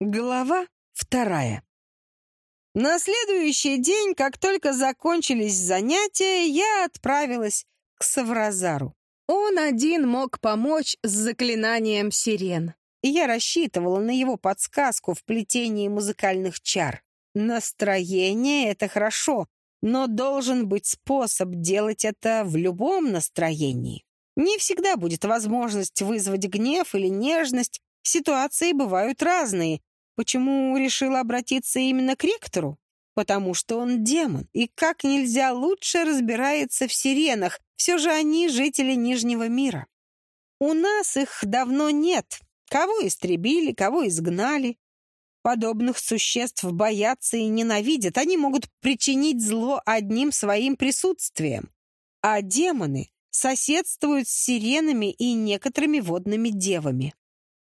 Глава вторая. На следующий день, как только закончились занятия, я отправилась к Савразару. Он один мог помочь с заклинанием сирен. Я рассчитывала на его подсказку в плетении музыкальных чар. Настроение — это хорошо, но должен быть способ делать это в любом настроении. Не всегда будет возможность вызвать гнев или нежность, ситуации бывают разные, Почему решила обратиться именно к ректору? Потому что он демон и как нельзя лучше разбирается в сиренах, все же они жители Нижнего мира. У нас их давно нет. Кого истребили, кого изгнали. Подобных существ боятся и ненавидят. Они могут причинить зло одним своим присутствием. А демоны соседствуют с сиренами и некоторыми водными девами.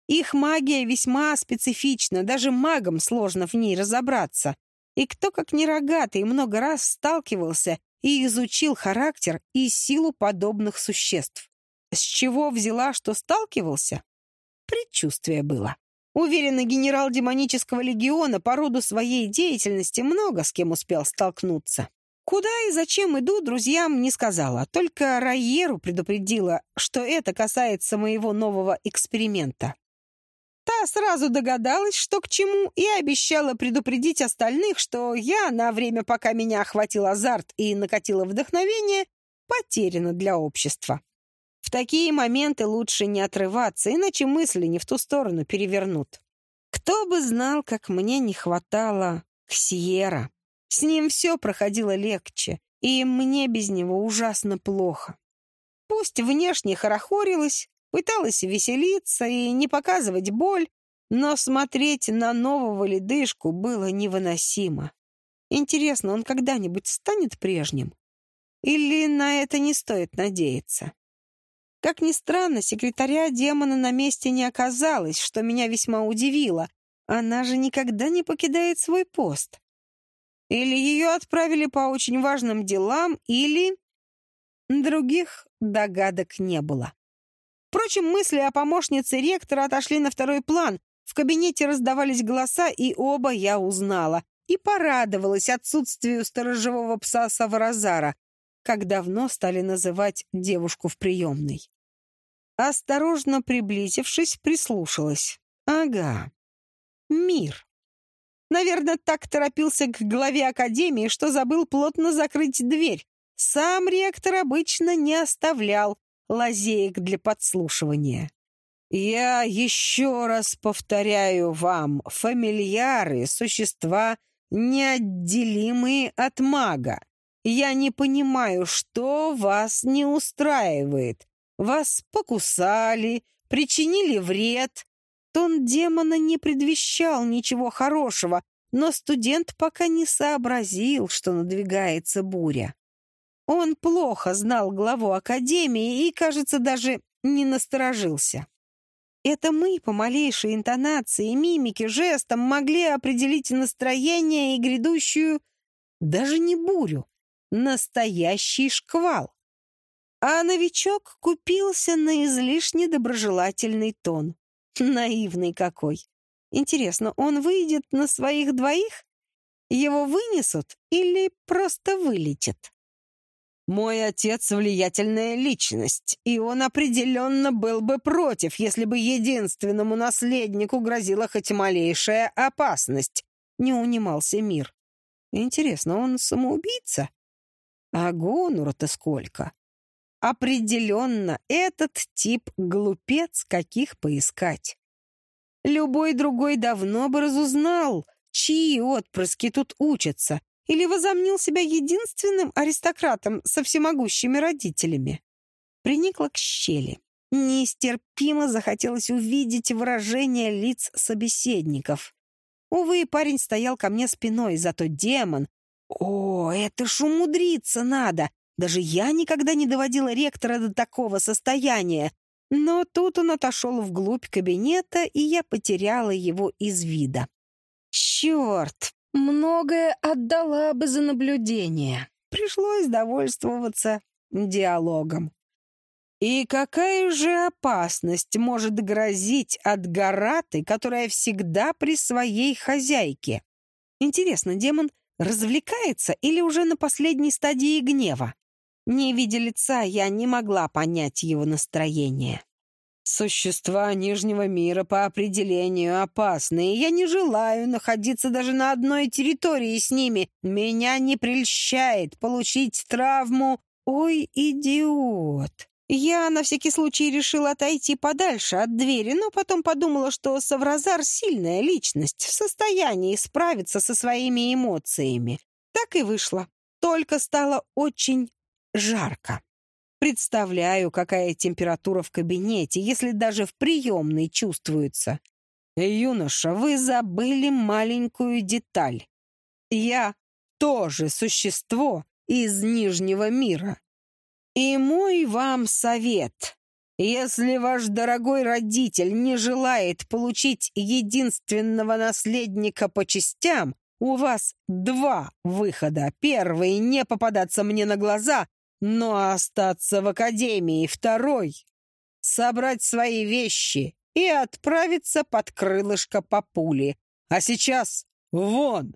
Их магия весьма специфична, даже магам сложно в ней разобраться. И кто, как не рогатый, много раз сталкивался и изучил характер и силу подобных существ. С чего взяла, что сталкивался? Предчувствие было. Уверенно, генерал демонического легиона по роду своей деятельности много с кем успел столкнуться. Куда и зачем иду, друзьям не сказала, только Райеру предупредила, что это касается моего нового эксперимента. Та сразу догадалась, что к чему, и обещала предупредить остальных, что я, на время, пока меня охватил азарт и накатило вдохновение, потеряна для общества. В такие моменты лучше не отрываться, иначе мысли не в ту сторону перевернут. Кто бы знал, как мне не хватало Ксиера. С ним все проходило легче, и мне без него ужасно плохо. Пусть внешне хорохорилась, Пыталась веселиться и не показывать боль, но смотреть на нового ледышку было невыносимо. Интересно, он когда-нибудь станет прежним? Или на это не стоит надеяться? Как ни странно, секретаря демона на месте не оказалось, что меня весьма удивило. Она же никогда не покидает свой пост. Или ее отправили по очень важным делам, или... Других догадок не было. Впрочем, мысли о помощнице ректора отошли на второй план. В кабинете раздавались голоса, и оба я узнала. И порадовалась отсутствию сторожевого пса Саваразара, как давно стали называть девушку в приемной. Осторожно приблизившись, прислушалась. Ага, мир. Наверное, так торопился к главе академии, что забыл плотно закрыть дверь. Сам ректор обычно не оставлял лазеек для подслушивания. Я еще раз повторяю вам, фамильяры — существа, неотделимые от мага. Я не понимаю, что вас не устраивает. Вас покусали, причинили вред. Тон демона не предвещал ничего хорошего, но студент пока не сообразил, что надвигается буря. Он плохо знал главу Академии и, кажется, даже не насторожился. Это мы по малейшей интонации, мимике, жестам могли определить настроение и грядущую, даже не бурю, настоящий шквал. А новичок купился на излишне доброжелательный тон. Наивный какой. Интересно, он выйдет на своих двоих? Его вынесут или просто вылетит? Мой отец — влиятельная личность, и он определенно был бы против, если бы единственному наследнику грозила хоть малейшая опасность. Не унимался мир. Интересно, он самоубийца? А гонора-то сколько? Определенно, этот тип глупец, каких поискать. Любой другой давно бы разузнал, чьи отпрыски тут учатся, или возомнил себя единственным аристократом со всемогущими родителями? Приникла к щели. Нестерпимо захотелось увидеть выражение лиц собеседников. Увы, парень стоял ко мне спиной, зато демон... О, это ж умудриться надо! Даже я никогда не доводила ректора до такого состояния. Но тут он отошел вглубь кабинета, и я потеряла его из вида. Черт, Многое отдала бы за наблюдение. Пришлось довольствоваться диалогом. И какая же опасность может грозить от гораты, которая всегда при своей хозяйке? Интересно, демон развлекается или уже на последней стадии гнева? Не видя лица, я не могла понять его настроение. Существа Нижнего мира по определению опасны, и я не желаю находиться даже на одной территории с ними. Меня не прельщает получить травму. Ой, идиот! Я на всякий случай решила отойти подальше от двери, но потом подумала, что Савразар — сильная личность, в состоянии справиться со своими эмоциями. Так и вышло. Только стало очень жарко. Представляю, какая температура в кабинете, если даже в приемной чувствуется. Юноша, вы забыли маленькую деталь. Я тоже существо из Нижнего мира. И мой вам совет. Если ваш дорогой родитель не желает получить единственного наследника по частям, у вас два выхода. Первый — не попадаться мне на глаза, но остаться в академии. Второй — собрать свои вещи и отправиться под крылышко папули. А сейчас вон!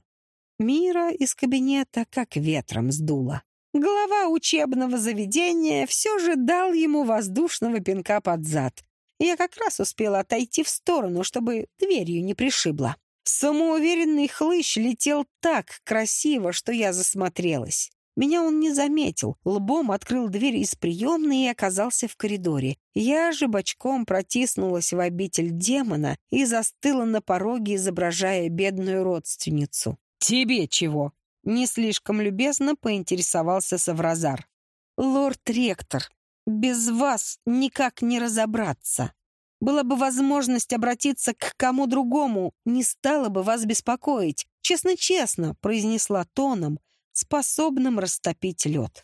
Мира из кабинета как ветром сдуло. Глава учебного заведения все же дал ему воздушного пинка под зад. Я как раз успела отойти в сторону, чтобы дверью не пришибло. Самоуверенный хлыщ летел так красиво, что я засмотрелась. Меня он не заметил, лбом открыл дверь из приемной и оказался в коридоре. Я же бочком протиснулась в обитель демона и застыла на пороге, изображая бедную родственницу. «Тебе чего?» Не слишком любезно поинтересовался Савразар. «Лорд-ректор, без вас никак не разобраться. Была бы возможность обратиться к кому другому, не стала бы вас беспокоить. Честно-честно», — произнесла тоном, способным растопить лед.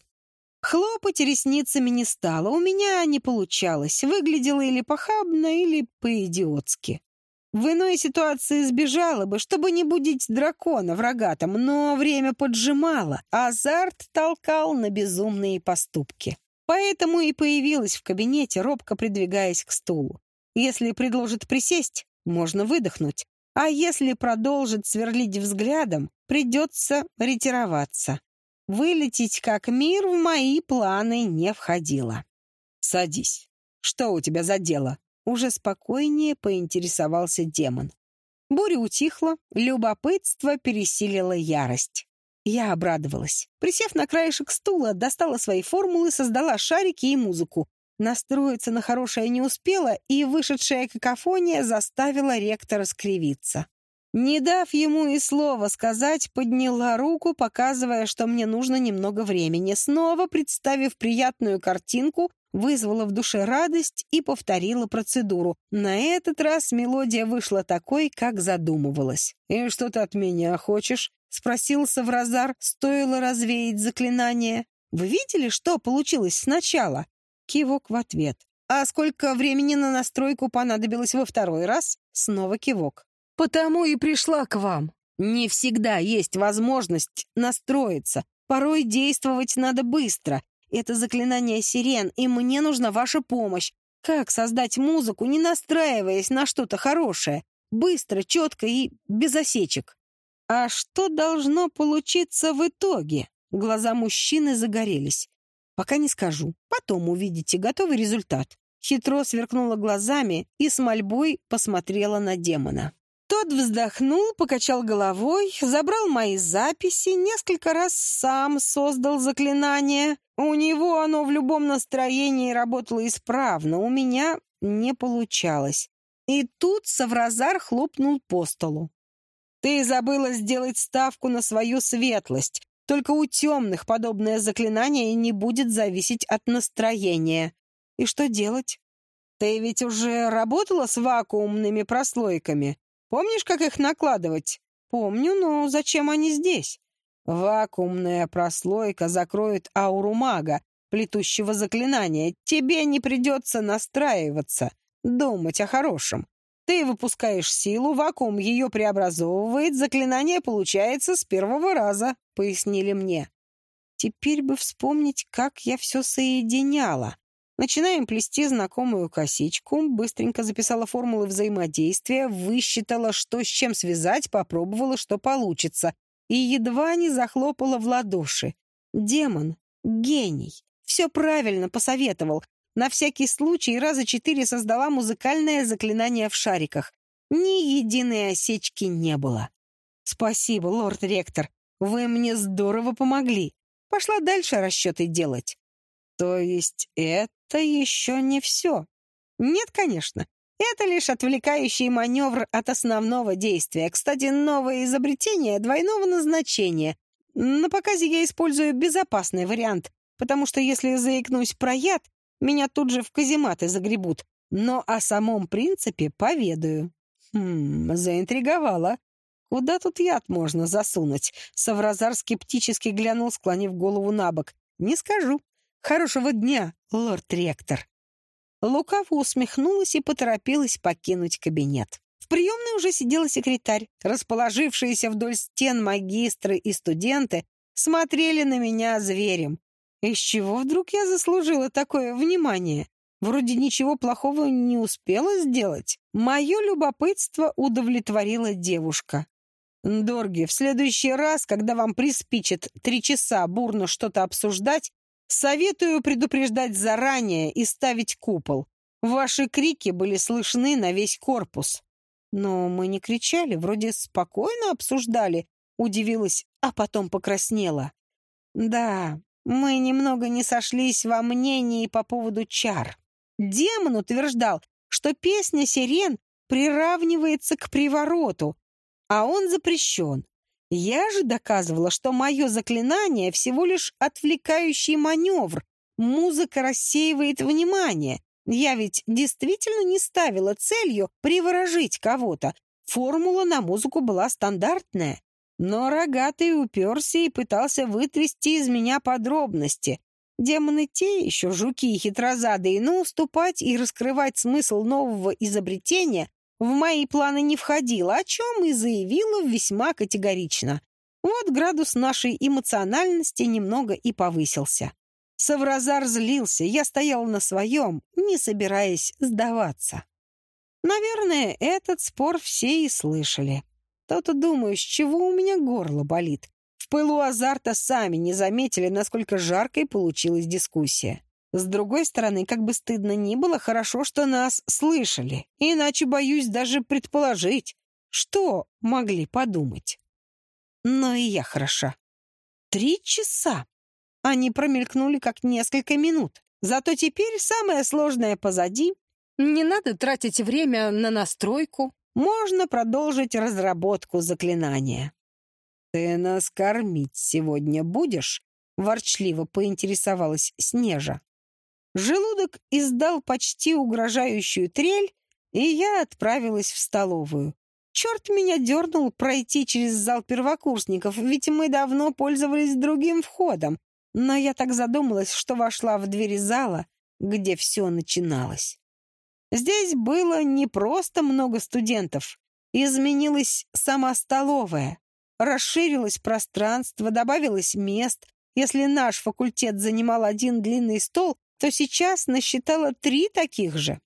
Хлопать ресницами не стало, у меня не получалось, выглядело или похабно, или по-идиотски. В иной ситуации сбежала бы, чтобы не будить дракона в рогатом, но время поджимало, азарт толкал на безумные поступки. Поэтому и появилась в кабинете, робко придвигаясь к стулу. Если предложит присесть, можно выдохнуть, а если продолжит сверлить взглядом, придется ретироваться. Вылететь как мир в мои планы не входило. «Садись. Что у тебя за дело?» Уже спокойнее поинтересовался демон. Буря утихла, любопытство пересилило ярость. Я обрадовалась. Присев на краешек стула, достала свои формулы, создала шарики и музыку. Настроиться на хорошее не успела, и вышедшая какофония заставила ректора скривиться. Не дав ему и слова сказать, подняла руку, показывая, что мне нужно немного времени. Снова, представив приятную картинку, вызвала в душе радость и повторила процедуру. На этот раз мелодия вышла такой, как задумывалась. «И что ты от меня хочешь?» — спросил Савразар, стоило развеять заклинание. «Вы видели, что получилось сначала?» Кивок в ответ. «А сколько времени на настройку понадобилось во второй раз?» Снова кивок. «Потому и пришла к вам. Не всегда есть возможность настроиться. Порой действовать надо быстро, это заклинание сирен, и мне нужна ваша помощь. Как создать музыку, не настраиваясь на что-то хорошее? Быстро, четко и без осечек. А что должно получиться в итоге? Глаза мужчины загорелись. Пока не скажу. Потом увидите готовый результат. Хитро сверкнула глазами и с мольбой посмотрела на демона. Тот вздохнул, покачал головой, забрал мои записи, несколько раз сам создал заклинание. У него оно в любом настроении работало исправно, у меня не получалось. И тут Савразар хлопнул по столу. «Ты забыла сделать ставку на свою светлость. Только у темных подобное заклинание не будет зависеть от настроения. И что делать? Ты ведь уже работала с вакуумными прослойками?» Помнишь, как их накладывать? Помню, но зачем они здесь? Вакуумная прослойка закроет ауру мага, плетущего заклинания. Тебе не придется настраиваться, думать о хорошем. Ты выпускаешь силу, вакуум ее преобразовывает, заклинание получается с первого раза, пояснили мне. Теперь бы вспомнить, как я все соединяла. Начинаем плести знакомую косичку, быстренько записала формулы взаимодействия, высчитала, что с чем связать, попробовала, что получится, и едва не захлопала в ладоши. Демон, гений, все правильно посоветовал. На всякий случай раза четыре создала музыкальное заклинание в шариках. Ни единой осечки не было. Спасибо, лорд-ректор, вы мне здорово помогли. Пошла дальше расчеты делать. То есть это еще не все? Нет, конечно. Это лишь отвлекающий маневр от основного действия. Кстати, новое изобретение двойного назначения. На показе я использую безопасный вариант, потому что если заикнусь про яд, меня тут же в казематы загребут. Но о самом принципе поведаю. Хм, заинтриговала. Куда тут яд можно засунуть? Савразар скептически глянул, склонив голову на бок. Не скажу. Хорошего дня, лорд-ректор!» Лукаво усмехнулась и поторопилась покинуть кабинет. В приемной уже сидела секретарь. Расположившиеся вдоль стен магистры и студенты смотрели на меня зверем. Из чего вдруг я заслужила такое внимание? Вроде ничего плохого не успела сделать. Мое любопытство удовлетворила девушка. «Дорги, в следующий раз, когда вам приспичит три часа бурно что-то обсуждать, Советую предупреждать заранее и ставить купол. Ваши крики были слышны на весь корпус. Но мы не кричали, вроде спокойно обсуждали, удивилась, а потом покраснела. Да, мы немного не сошлись во мнении по поводу чар. Демон утверждал, что песня сирен приравнивается к привороту, а он запрещен. Я же доказывала, что мое заклинание всего лишь отвлекающий маневр. Музыка рассеивает внимание. Я ведь действительно не ставила целью приворожить кого-то. Формула на музыку была стандартная. Но рогатый уперся и пытался вытрясти из меня подробности. Демоны те еще жуки и хитрозадые, но уступать и раскрывать смысл нового изобретения в мои планы не входило, о чем и заявила весьма категорично. Вот градус нашей эмоциональности немного и повысился. Савразар злился, я стояла на своем, не собираясь сдаваться. Наверное, этот спор все и слышали. То-то думаю, с чего у меня горло болит. В пылу азарта сами не заметили, насколько жаркой получилась дискуссия. С другой стороны, как бы стыдно ни было, хорошо, что нас слышали. Иначе боюсь даже предположить, что могли подумать. Но и я хороша. Три часа. Они промелькнули как несколько минут. Зато теперь самое сложное позади. Не надо тратить время на настройку. Можно продолжить разработку заклинания. «Ты нас кормить сегодня будешь?» — ворчливо поинтересовалась Снежа. Желудок издал почти угрожающую трель, и я отправилась в столовую. Черт меня дернул пройти через зал первокурсников, ведь мы давно пользовались другим входом. Но я так задумалась, что вошла в двери зала, где все начиналось. Здесь было не просто много студентов. Изменилась сама столовая. Расширилось пространство, добавилось мест. Если наш факультет занимал один длинный стол, то сейчас насчитала три таких же.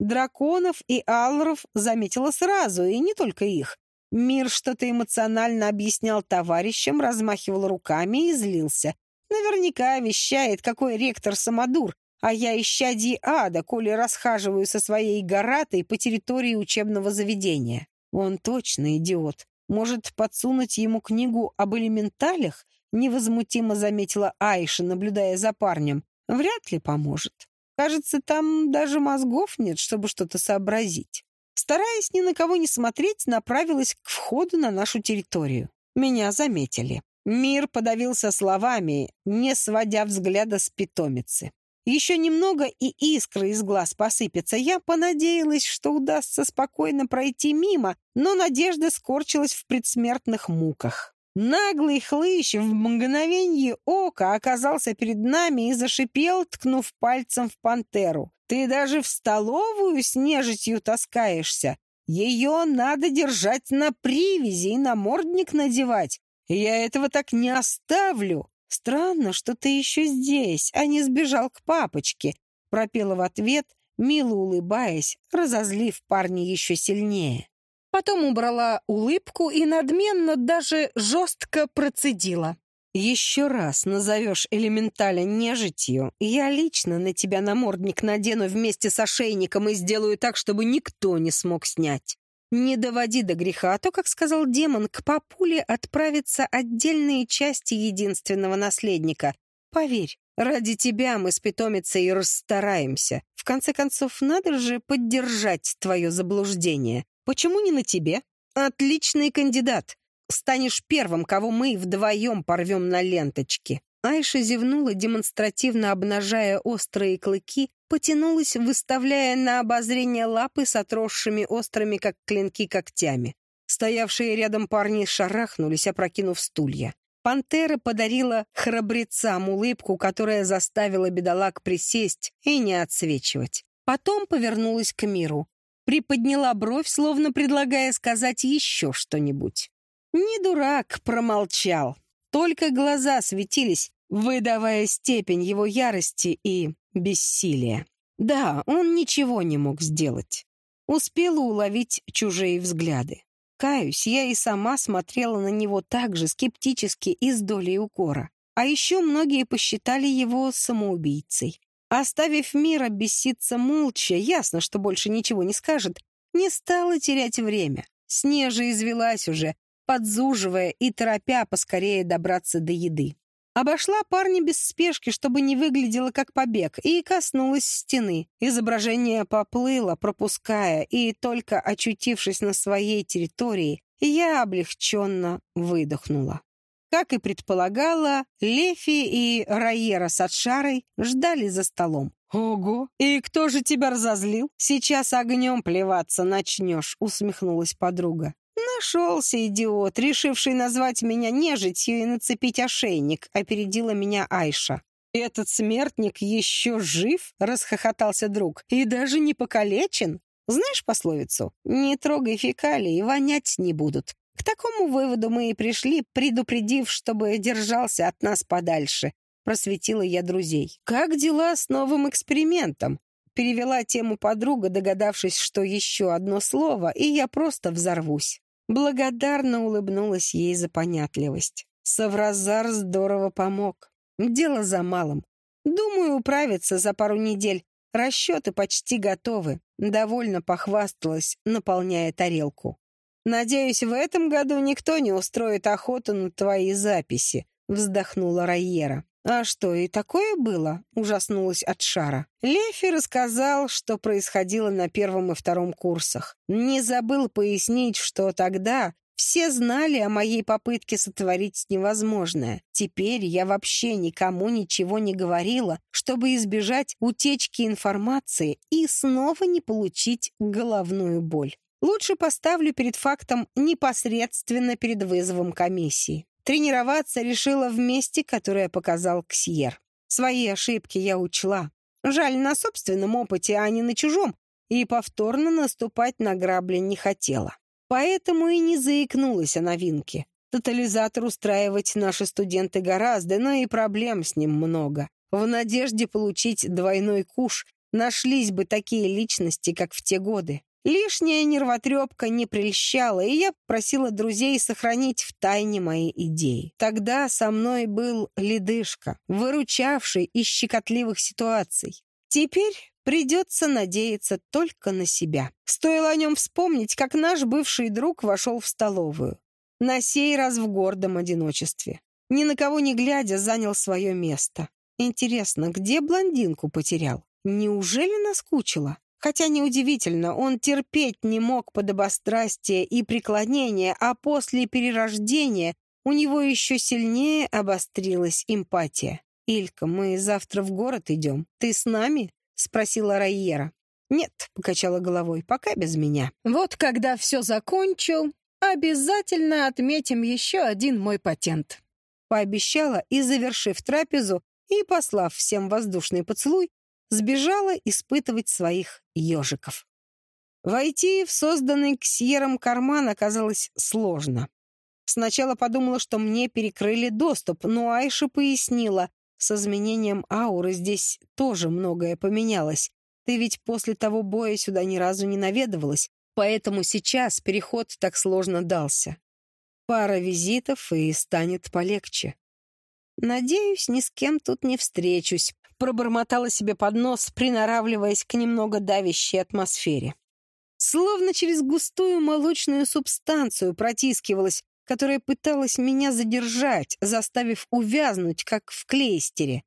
Драконов и аллоров заметила сразу, и не только их. Мир что-то эмоционально объяснял товарищам, размахивал руками и злился. Наверняка вещает, какой ректор самодур, а я исчадие ада, коли расхаживаю со своей горатой по территории учебного заведения. Он точно идиот. Может, подсунуть ему книгу об элементалях? Невозмутимо заметила Айша, наблюдая за парнем. Вряд ли поможет. Кажется, там даже мозгов нет, чтобы что-то сообразить. Стараясь ни на кого не смотреть, направилась к входу на нашу территорию. Меня заметили. Мир подавился словами, не сводя взгляда с питомицы. Еще немного, и искры из глаз посыпятся. Я понадеялась, что удастся спокойно пройти мимо, но надежда скорчилась в предсмертных муках. Наглый хлыщ в мгновенье ока оказался перед нами и зашипел, ткнув пальцем в пантеру. «Ты даже в столовую с нежитью таскаешься. Ее надо держать на привязи и намордник надевать. Я этого так не оставлю. Странно, что ты еще здесь, а не сбежал к папочке». пропела в ответ, мило улыбаясь, разозлив парня еще сильнее. Потом убрала улыбку и надменно даже жестко процедила. «Еще раз назовешь элементаля нежитью, я лично на тебя намордник надену вместе с ошейником и сделаю так, чтобы никто не смог снять. Не доводи до греха, а то, как сказал демон, к папуле отправятся отдельные части единственного наследника. Поверь, ради тебя мы с питомицей расстараемся. В конце концов, надо же поддержать твое заблуждение. Почему не на тебе? Отличный кандидат. Станешь первым, кого мы вдвоем порвем на ленточке». Айша зевнула, демонстративно обнажая острые клыки, потянулась, выставляя на обозрение лапы с отросшими острыми, как клинки, когтями. Стоявшие рядом парни шарахнулись, опрокинув стулья. Пантера подарила храбрецам улыбку, которая заставила бедолаг присесть и не отсвечивать. Потом повернулась к миру. Приподняла бровь, словно предлагая сказать еще что-нибудь. Не дурак, промолчал. Только глаза светились, выдавая степень его ярости и бессилия. Да, он ничего не мог сделать. Успела уловить чужие взгляды. Каюсь, я и сама смотрела на него так же скептически и с долей укора. А еще многие посчитали его самоубийцей. Оставив мира беситься молча, ясно, что больше ничего не скажет, не стала терять время. Снежа извелась уже, подзуживая и торопя поскорее добраться до еды. Обошла парня без спешки, чтобы не выглядело как побег, и коснулась стены. Изображение поплыло, пропуская, и только очутившись на своей территории, я облегченно выдохнула. Как и предполагала, Лефи и Райера с Атшарой ждали за столом. «Ого! И кто же тебя разозлил? Сейчас огнем плеваться начнешь», — усмехнулась подруга. «Нашелся идиот, решивший назвать меня нежитью и нацепить ошейник», — опередила меня Айша. «Этот смертник еще жив?» — расхохотался друг. «И даже не покалечен? Знаешь пословицу? Не трогай фекалии, вонять не будут. К такому выводу мы и пришли, предупредив, чтобы держался от нас подальше. Просветила я друзей. «Как дела с новым экспериментом?» Перевела тему подруга, догадавшись, что еще одно слово, и я просто взорвусь. Благодарно улыбнулась ей за понятливость. Савразар здорово помог. Дело за малым. Думаю, управиться за пару недель. Расчеты почти готовы. Довольно похвасталась, наполняя тарелку. Надеюсь, в этом году никто не устроит охоту на твои записи, вздохнула Райера. «А что, и такое было?» — ужаснулась от шара. Лефи рассказал, что происходило на первом и втором курсах. Не забыл пояснить, что тогда все знали о моей попытке сотворить невозможное. Теперь я вообще никому ничего не говорила, чтобы избежать утечки информации и снова не получить головную боль. Лучше поставлю перед фактом непосредственно перед вызовом комиссии. Тренироваться решила в месте, которое показал Ксьер. Свои ошибки я учла. Жаль, на собственном опыте, а не на чужом, и повторно наступать на грабли не хотела. Поэтому и не заикнулась о новинке. Тотализатор устраивать наши студенты гораздо, но и проблем с ним много. В надежде получить двойной куш нашлись бы такие личности, как в те годы. Лишняя нервотрепка не прельщала, и я просила друзей сохранить в тайне мои идеи. Тогда со мной был ледышка, выручавший из щекотливых ситуаций. Теперь придется надеяться только на себя. Стоило о нем вспомнить, как наш бывший друг вошел в столовую. На сей раз в гордом одиночестве. Ни на кого не глядя, занял свое место. Интересно, где блондинку потерял? Неужели наскучила? Хотя неудивительно, он терпеть не мог подобострастия и преклонения, а после перерождения у него еще сильнее обострилась эмпатия. «Илька, мы завтра в город идем. Ты с нами?» — спросила Райера. «Нет», — покачала головой, — «пока без меня». «Вот когда все закончу, обязательно отметим еще один мой патент». Пообещала и, завершив трапезу и послав всем воздушный поцелуй, сбежала испытывать своих ежиков. Войти в созданный ксьером карман оказалось сложно. Сначала подумала, что мне перекрыли доступ, но Айша пояснила, С изменением ауры здесь тоже многое поменялось. Ты ведь после того боя сюда ни разу не наведывалась, поэтому сейчас переход так сложно дался. Пара визитов, и станет полегче. Надеюсь, ни с кем тут не встречусь. Пробормотала себе под нос, приноравливаясь к немного давящей атмосфере. Словно через густую молочную субстанцию протискивалась, которая пыталась меня задержать, заставив увязнуть, как в клейстере.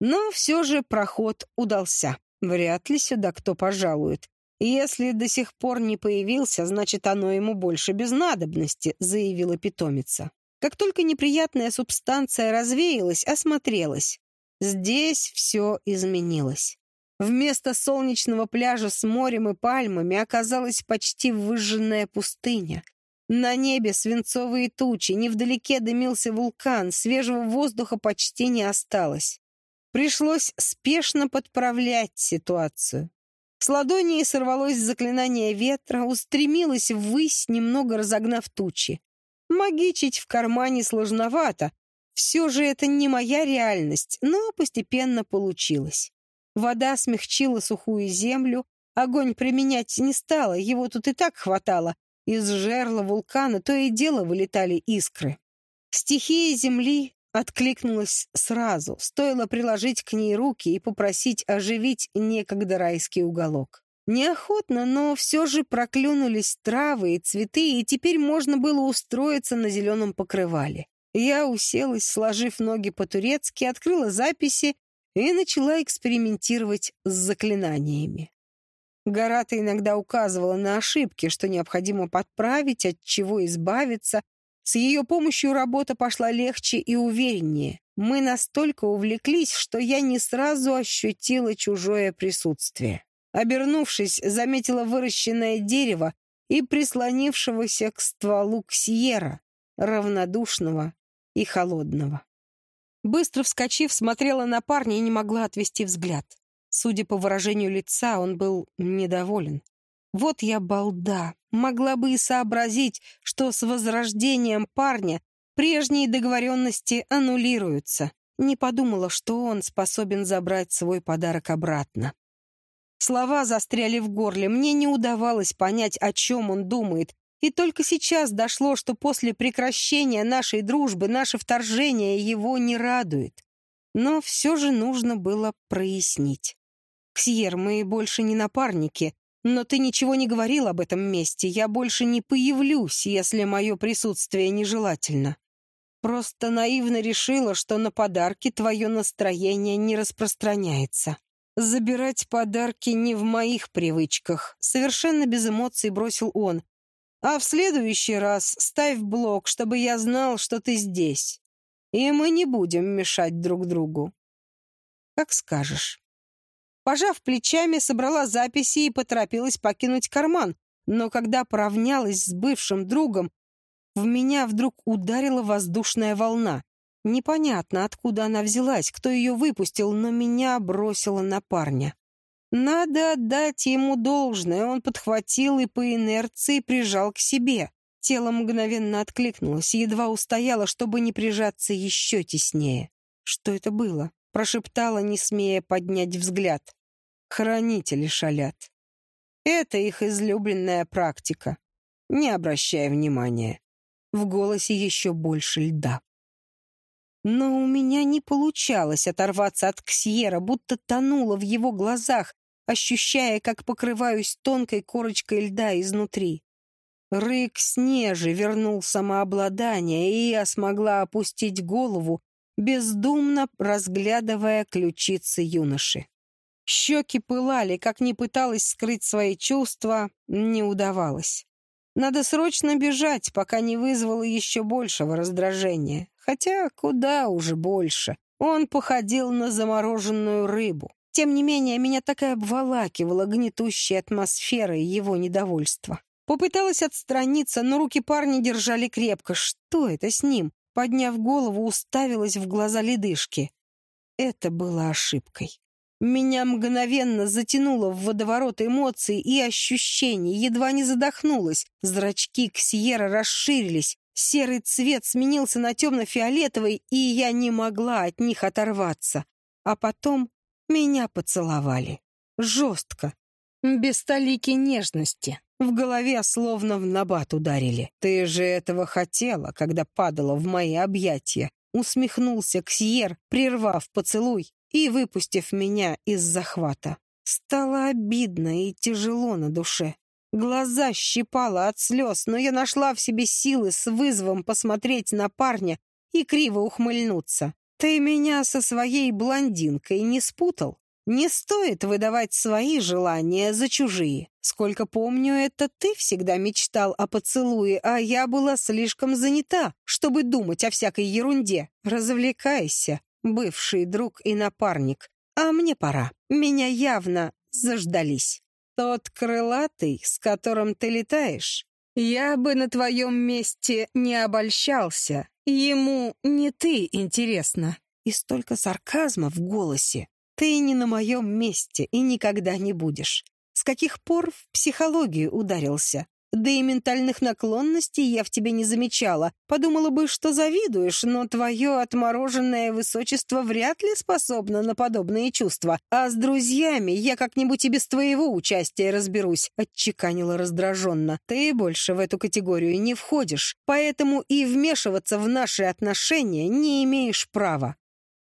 Но все же проход удался. Вряд ли сюда кто пожалует. Если до сих пор не появился, значит, оно ему больше без надобности, заявила питомица. Как только неприятная субстанция развеялась, осмотрелась. Здесь все изменилось. Вместо солнечного пляжа с морем и пальмами оказалась почти выжженная пустыня. На небе свинцовые тучи, невдалеке дымился вулкан, свежего воздуха почти не осталось. Пришлось спешно подправлять ситуацию. С ладони сорвалось заклинание ветра, устремилось ввысь, немного разогнав тучи. Магичить в кармане сложновато. Все же это не моя реальность, но постепенно получилось. Вода смягчила сухую землю, огонь применять не стало, его тут и так хватало. Из жерла вулкана то и дело вылетали искры. Стихия земли откликнулась сразу, стоило приложить к ней руки и попросить оживить некогда райский уголок. Неохотно, но все же проклюнулись травы и цветы, и теперь можно было устроиться на зеленом покрывале. Я уселась, сложив ноги по-турецки, открыла записи и начала экспериментировать с заклинаниями. Гарата иногда указывала на ошибки, что необходимо подправить, от чего избавиться. С ее помощью работа пошла легче и увереннее. Мы настолько увлеклись, что я не сразу ощутила чужое присутствие. Обернувшись, заметила выращенное дерево и прислонившегося к стволу ксьера, равнодушного и холодного. Быстро вскочив, смотрела на парня и не могла отвести взгляд. Судя по выражению лица, он был недоволен. Вот я балда, могла бы и сообразить, что с возрождением парня прежние договоренности аннулируются. Не подумала, что он способен забрать свой подарок обратно. Слова застряли в горле, мне не удавалось понять, о чем он думает. И только сейчас дошло, что после прекращения нашей дружбы наше вторжение его не радует. Но все же нужно было прояснить. «Ксьер, мы больше не напарники, но ты ничего не говорил об этом месте. Я больше не появлюсь, если мое присутствие нежелательно. Просто наивно решила, что на подарки твое настроение не распространяется». Забирать подарки не в моих привычках. Совершенно без эмоций бросил он. А в следующий раз ставь блок, чтобы я знал, что ты здесь. И мы не будем мешать друг другу. Как скажешь. Пожав плечами, собрала записи и поторопилась покинуть карман. Но когда поравнялась с бывшим другом, в меня вдруг ударила воздушная волна. Непонятно, откуда она взялась, кто ее выпустил, но меня бросило на парня. Надо отдать ему должное, он подхватил и по инерции прижал к себе. Тело мгновенно откликнулось, едва устояло, чтобы не прижаться еще теснее. «Что это было?» — прошептала, не смея поднять взгляд. «Хранители шалят. Это их излюбленная практика. Не обращай внимания». В голосе еще больше льда. Но у меня не получалось оторваться от Ксьера, будто тонула в его глазах, ощущая, как покрываюсь тонкой корочкой льда изнутри. Рык снежи вернул самообладание, и я смогла опустить голову, бездумно разглядывая ключицы юноши. Щеки пылали, как ни пыталась скрыть свои чувства, не удавалось. Надо срочно бежать, пока не вызвало еще большего раздражения. Хотя куда уже больше. Он походил на замороженную рыбу. Тем не менее, меня так и обволакивала гнетущая атмосфера и его недовольство. Попыталась отстраниться, но руки парня держали крепко. Что это с ним? Подняв голову, уставилась в глаза ледышки. Это было ошибкой. Меня мгновенно затянуло в водоворот эмоций и ощущений, едва не задохнулась. Зрачки Ксьера расширились, Серый цвет сменился на темно-фиолетовый, и я не могла от них оторваться. А потом меня поцеловали. Жестко, без столики нежности. В голове словно в набат ударили. «Ты же этого хотела, когда падала в мои объятия!» Усмехнулся Ксьер, прервав поцелуй и выпустив меня из захвата. Стало обидно и тяжело на душе. Глаза щипало от слез, но я нашла в себе силы с вызовом посмотреть на парня и криво ухмыльнуться. «Ты меня со своей блондинкой не спутал? Не стоит выдавать свои желания за чужие. Сколько помню, это ты всегда мечтал о поцелуе, а я была слишком занята, чтобы думать о всякой ерунде. Развлекайся, бывший друг и напарник. А мне пора. Меня явно заждались. Тот крылатый, с которым ты летаешь, я бы на твоем месте не обольщался. Ему не ты интересно. И столько сарказма в голосе. Ты не на моем месте и никогда не будешь. С каких пор в психологию ударился? Да и ментальных наклонностей я в тебе не замечала. Подумала бы, что завидуешь, но твое отмороженное высочество вряд ли способно на подобные чувства. А с друзьями я как-нибудь и без твоего участия разберусь», — отчеканила раздраженно. «Ты больше в эту категорию не входишь, поэтому и вмешиваться в наши отношения не имеешь права.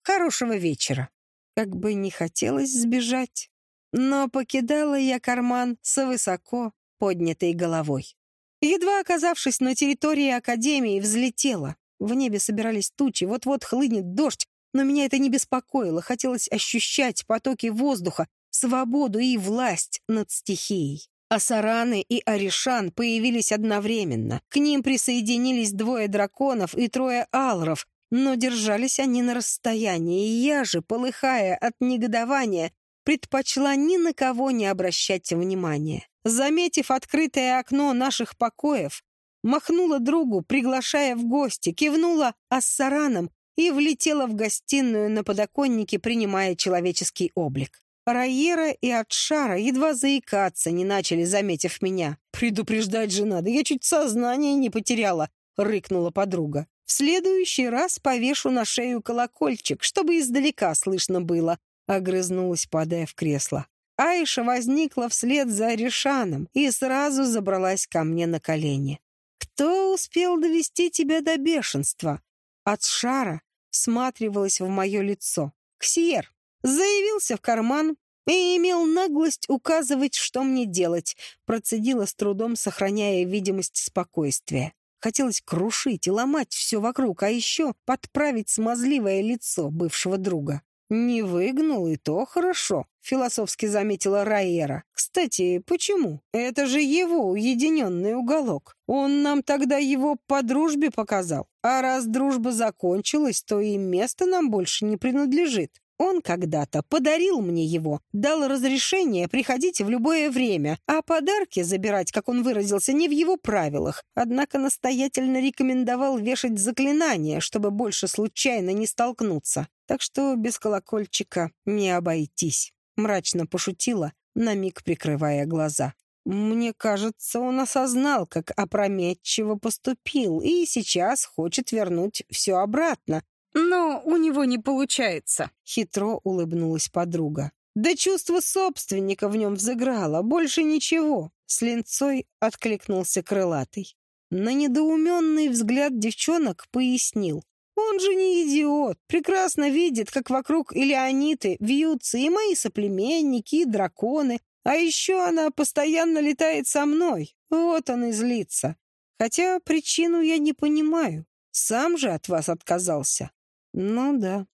Хорошего вечера». Как бы не хотелось сбежать, но покидала я карман с высоко поднятой головой. Едва оказавшись на территории Академии, взлетела. В небе собирались тучи, вот-вот хлынет дождь, но меня это не беспокоило. Хотелось ощущать потоки воздуха, свободу и власть над стихией. Асараны и Аришан появились одновременно. К ним присоединились двое драконов и трое алров, но держались они на расстоянии, и я же, полыхая от негодования, предпочла ни на кого не обращать внимания. Заметив открытое окно наших покоев, махнула другу, приглашая в гости, кивнула ассараном и влетела в гостиную на подоконнике, принимая человеческий облик. Райера и Атшара едва заикаться не начали, заметив меня. «Предупреждать же надо, я чуть сознание не потеряла», — рыкнула подруга. В следующий раз повешу на шею колокольчик, чтобы издалека слышно было», — огрызнулась, падая в кресло. Айша возникла вслед за Ришаном и сразу забралась ко мне на колени. «Кто успел довести тебя до бешенства?» От шара всматривалась в мое лицо. «Ксиер!» Заявился в карман и имел наглость указывать, что мне делать, процедила с трудом, сохраняя видимость спокойствия. Хотелось крушить и ломать все вокруг, а еще подправить смазливое лицо бывшего друга. «Не выгнул, и то хорошо», — философски заметила Раера. «Кстати, почему? Это же его уединенный уголок. Он нам тогда его по дружбе показал. А раз дружба закончилась, то и место нам больше не принадлежит. Он когда-то подарил мне его, дал разрешение приходить в любое время, а подарки забирать, как он выразился, не в его правилах. Однако настоятельно рекомендовал вешать заклинания, чтобы больше случайно не столкнуться. Так что без колокольчика не обойтись. Мрачно пошутила, на миг прикрывая глаза. Мне кажется, он осознал, как опрометчиво поступил, и сейчас хочет вернуть все обратно, «Но у него не получается», — хитро улыбнулась подруга. «Да чувство собственника в нем взыграло, больше ничего», — с линцой откликнулся крылатый. На недоуменный взгляд девчонок пояснил. «Он же не идиот, прекрасно видит, как вокруг Илеониты вьются и мои соплеменники, и драконы, а еще она постоянно летает со мной, вот он и злится. Хотя причину я не понимаю, сам же от вас отказался». Ну да.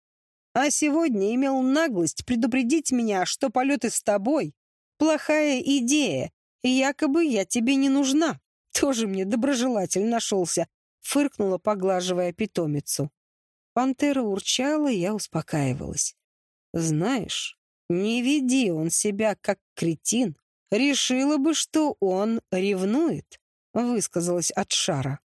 А сегодня имел наглость предупредить меня, что полеты с тобой — плохая идея, и якобы я тебе не нужна. Тоже мне доброжелатель нашелся, фыркнула, поглаживая питомицу. Пантера урчала, и я успокаивалась. Знаешь, не веди он себя как кретин. Решила бы, что он ревнует, высказалась от шара.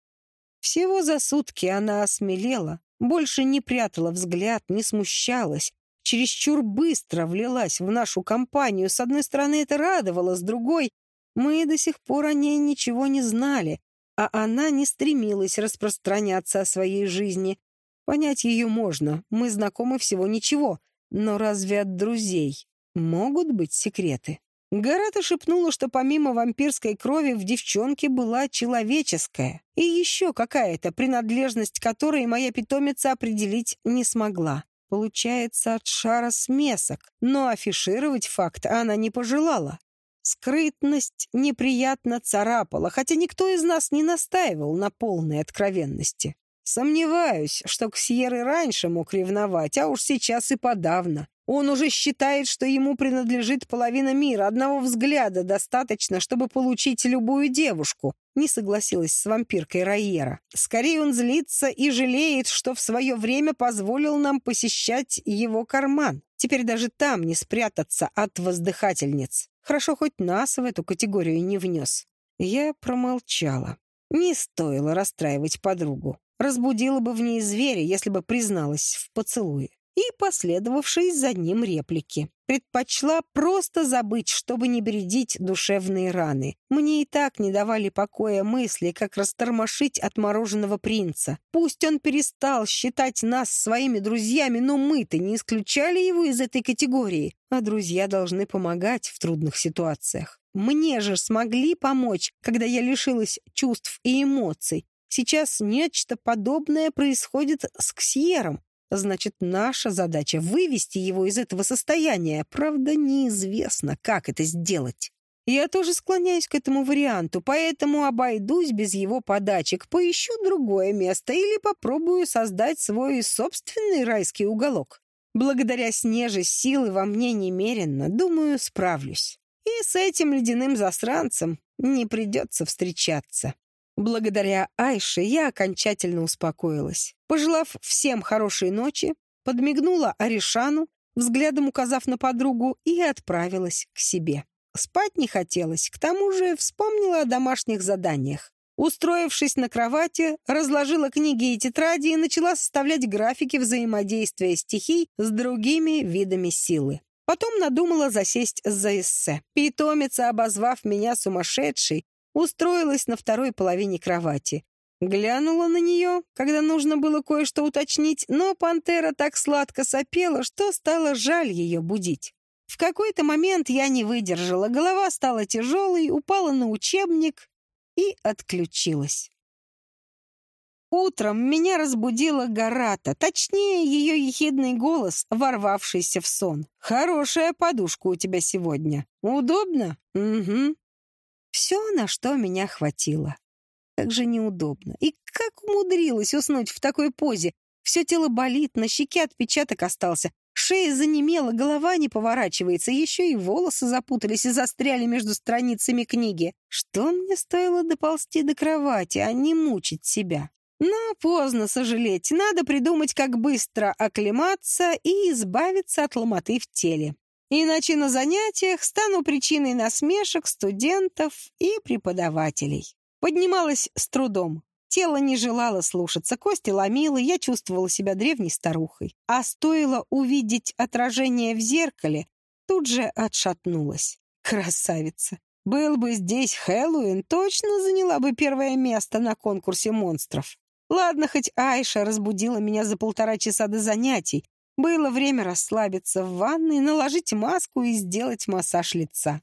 Всего за сутки она осмелела, больше не прятала взгляд, не смущалась, чересчур быстро влилась в нашу компанию. С одной стороны, это радовало, с другой, мы до сих пор о ней ничего не знали. а она не стремилась распространяться о своей жизни. Понять ее можно, мы знакомы всего ничего, но разве от друзей могут быть секреты? Гарата шепнула, что помимо вампирской крови в девчонке была человеческая и еще какая-то, принадлежность которой моя питомица определить не смогла. Получается, от шара смесок, но афишировать факт она не пожелала. Скрытность неприятно царапала, хотя никто из нас не настаивал на полной откровенности. Сомневаюсь, что Ксьер раньше мог ревновать, а уж сейчас и подавно. Он уже считает, что ему принадлежит половина мира. Одного взгляда достаточно, чтобы получить любую девушку. Не согласилась с вампиркой Райера. Скорее он злится и жалеет, что в свое время позволил нам посещать его карман. Теперь даже там не спрятаться от воздыхательниц. Хорошо, хоть нас в эту категорию не внес. Я промолчала. Не стоило расстраивать подругу. Разбудила бы в ней зверя, если бы призналась в поцелуе и последовавшей за ним реплики. Предпочла просто забыть, чтобы не бередить душевные раны. Мне и так не давали покоя мысли, как растормошить отмороженного принца. Пусть он перестал считать нас своими друзьями, но мы-то не исключали его из этой категории, а друзья должны помогать в трудных ситуациях. Мне же смогли помочь, когда я лишилась чувств и эмоций. Сейчас нечто подобное происходит с Ксьером, Значит, наша задача — вывести его из этого состояния. Правда, неизвестно, как это сделать. Я тоже склоняюсь к этому варианту, поэтому обойдусь без его подачек, поищу другое место или попробую создать свой собственный райский уголок. Благодаря Снеже силы во мне немеренно, думаю, справлюсь. И с этим ледяным засранцем не придется встречаться. Благодаря Айше я окончательно успокоилась. Пожелав всем хорошей ночи, подмигнула Аришану, взглядом указав на подругу, и отправилась к себе. Спать не хотелось, к тому же вспомнила о домашних заданиях. Устроившись на кровати, разложила книги и тетради и начала составлять графики взаимодействия стихий с другими видами силы. Потом надумала засесть за эссе. Питомица, обозвав меня сумасшедшей, устроилась на второй половине кровати. Глянула на нее, когда нужно было кое-что уточнить, но пантера так сладко сопела, что стало жаль ее будить. В какой-то момент я не выдержала, голова стала тяжелой, упала на учебник и отключилась. Утром меня разбудила Гарата, точнее, ее ехидный голос, ворвавшийся в сон. «Хорошая подушка у тебя сегодня. Удобно?» «Угу. Все, на что меня хватило. Как же неудобно. И как умудрилась уснуть в такой позе. Все тело болит, на щеке отпечаток остался. Шея занемела, голова не поворачивается, еще и волосы запутались и застряли между страницами книги. Что мне стоило доползти до кровати, а не мучить себя? Но поздно сожалеть. Надо придумать, как быстро оклематься и избавиться от ломоты в теле. Иначе на занятиях стану причиной насмешек студентов и преподавателей. Поднималась с трудом. Тело не желало слушаться, кости ломило, я чувствовала себя древней старухой. А стоило увидеть отражение в зеркале, тут же отшатнулась. Красавица! Был бы здесь Хэллоуин, точно заняла бы первое место на конкурсе монстров. Ладно, хоть Айша разбудила меня за полтора часа до занятий, было время расслабиться в ванной, наложить маску и сделать массаж лица.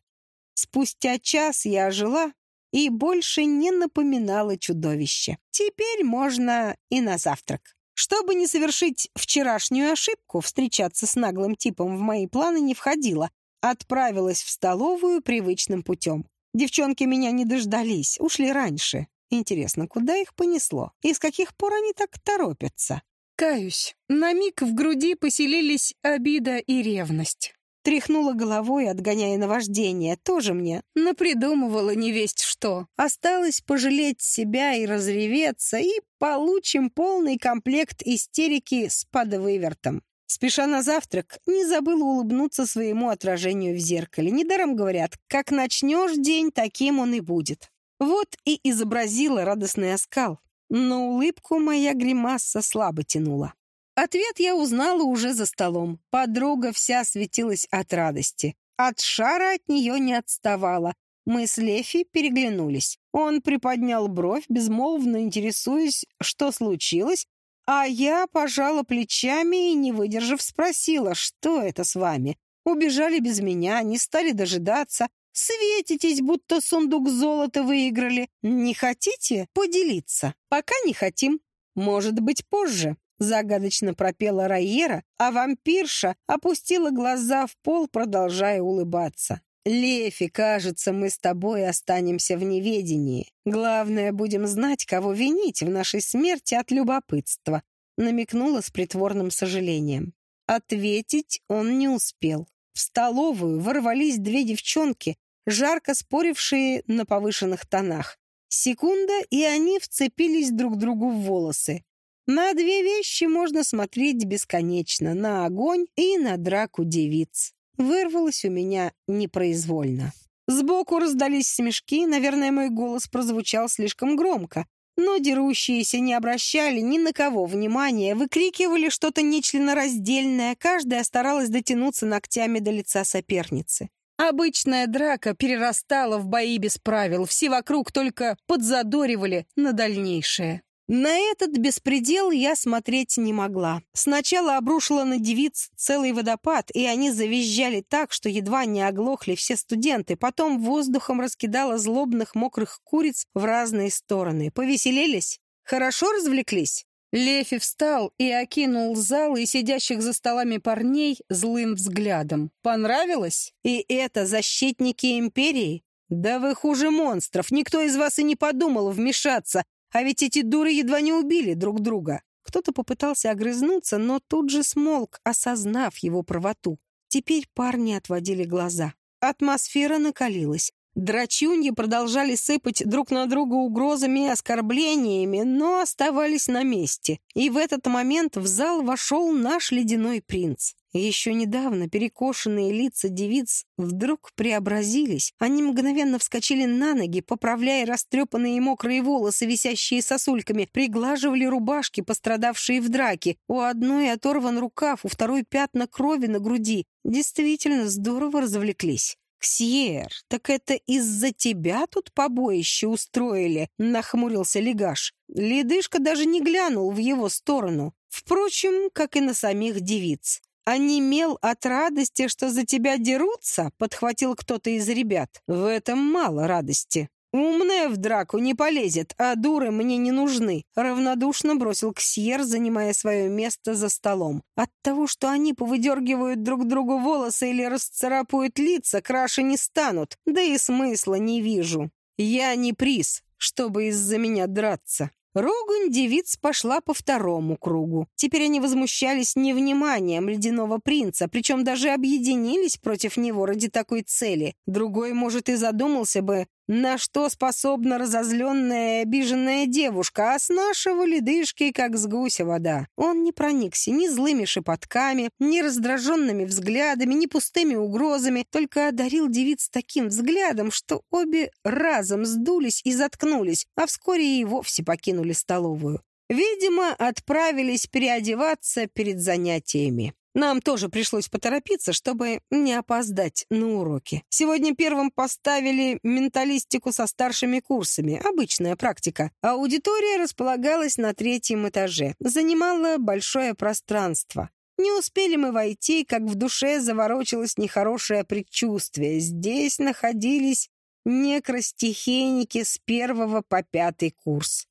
Спустя час я ожила и больше не напоминала чудовище. Теперь можно и на завтрак. Чтобы не совершить вчерашнюю ошибку, встречаться с наглым типом в мои планы не входило. Отправилась в столовую привычным путем. Девчонки меня не дождались, ушли раньше. Интересно, куда их понесло? И с каких пор они так торопятся? Каюсь, на миг в груди поселились обида и ревность. Тряхнула головой, отгоняя наваждение. Тоже мне напридумывала невесть что. Осталось пожалеть себя и разреветься, и получим полный комплект истерики с падовывертом. Спеша на завтрак, не забыла улыбнуться своему отражению в зеркале. Недаром говорят, как начнешь день, таким он и будет. Вот и изобразила радостный оскал но улыбку моя гримаса слабо тянула. Ответ я узнала уже за столом. Подруга вся светилась от радости. От шара от нее не отставала. Мы с Лефи переглянулись. Он приподнял бровь, безмолвно интересуясь, что случилось, а я пожала плечами и, не выдержав, спросила, что это с вами. Убежали без меня, не стали дожидаться. Светитесь, будто сундук золота выиграли. Не хотите поделиться? Пока не хотим. Может быть, позже. Загадочно пропела Райера, а вампирша опустила глаза в пол, продолжая улыбаться. «Лефи, кажется, мы с тобой останемся в неведении. Главное, будем знать, кого винить в нашей смерти от любопытства», намекнула с притворным сожалением. Ответить он не успел. В столовую ворвались две девчонки, жарко спорившие на повышенных тонах. Секунда, и они вцепились друг другу в волосы. На две вещи можно смотреть бесконечно, на огонь и на драку девиц. Вырвалось у меня непроизвольно. Сбоку раздались смешки, наверное, мой голос прозвучал слишком громко. Но дерущиеся не обращали ни на кого внимания, выкрикивали что-то нечленораздельное, каждая старалась дотянуться ногтями до лица соперницы. Обычная драка перерастала в бои без правил, все вокруг только подзадоривали на дальнейшее. На этот беспредел я смотреть не могла. Сначала обрушила на девиц целый водопад, и они завизжали так, что едва не оглохли все студенты. Потом воздухом раскидала злобных мокрых куриц в разные стороны. Повеселились? Хорошо развлеклись? Лефи встал и окинул зал и сидящих за столами парней злым взглядом. Понравилось? И это защитники империи? Да вы хуже монстров. Никто из вас и не подумал вмешаться, а ведь эти дуры едва не убили друг друга. Кто-то попытался огрызнуться, но тут же смолк, осознав его правоту. Теперь парни отводили глаза. Атмосфера накалилась. Драчуньи продолжали сыпать друг на друга угрозами и оскорблениями, но оставались на месте. И в этот момент в зал вошел наш ледяной принц. Еще недавно перекошенные лица девиц вдруг преобразились. Они мгновенно вскочили на ноги, поправляя растрепанные мокрые волосы, висящие сосульками, приглаживали рубашки, пострадавшие в драке. У одной оторван рукав, у второй пятна крови на груди. Действительно здорово развлеклись. «Ксьер, так это из-за тебя тут побоище устроили?» — нахмурился Легаш. Ледышка даже не глянул в его сторону. Впрочем, как и на самих девиц. «Онемел от радости, что за тебя дерутся?» — подхватил кто-то из ребят. «В этом мало радости». «Умная в драку не полезет, а дуры мне не нужны», — равнодушно бросил Ксьер, занимая свое место за столом. От того, что они повыдергивают друг другу волосы или расцарапают лица, краше не станут, да и смысла не вижу. Я не приз, чтобы из-за меня драться. Ругань девиц пошла по второму кругу. Теперь они возмущались невниманием ледяного принца, причем даже объединились против него ради такой цели. Другой, может, и задумался бы, на что способна разозленная и обиженная девушка, а с нашего ледышки, как с гуся вода. Он не проникся ни злыми шепотками, ни раздраженными взглядами, ни пустыми угрозами, только одарил девиц таким взглядом, что обе разом сдулись и заткнулись, а вскоре и вовсе покинули столовую. Видимо, отправились переодеваться перед занятиями. Нам тоже пришлось поторопиться, чтобы не опоздать на уроки. Сегодня первым поставили менталистику со старшими курсами, обычная практика. Аудитория располагалась на третьем этаже, занимала большое пространство. Не успели мы войти, как в душе заворочилось нехорошее предчувствие. Здесь находились некростихийники с первого по пятый курс.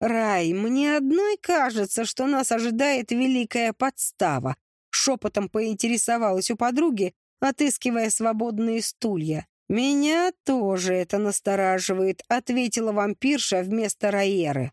«Рай, мне одной кажется, что нас ожидает великая подстава», Шепотом поинтересовалась у подруги, отыскивая свободные стулья. «Меня тоже это настораживает», — ответила вампирша вместо Раеры.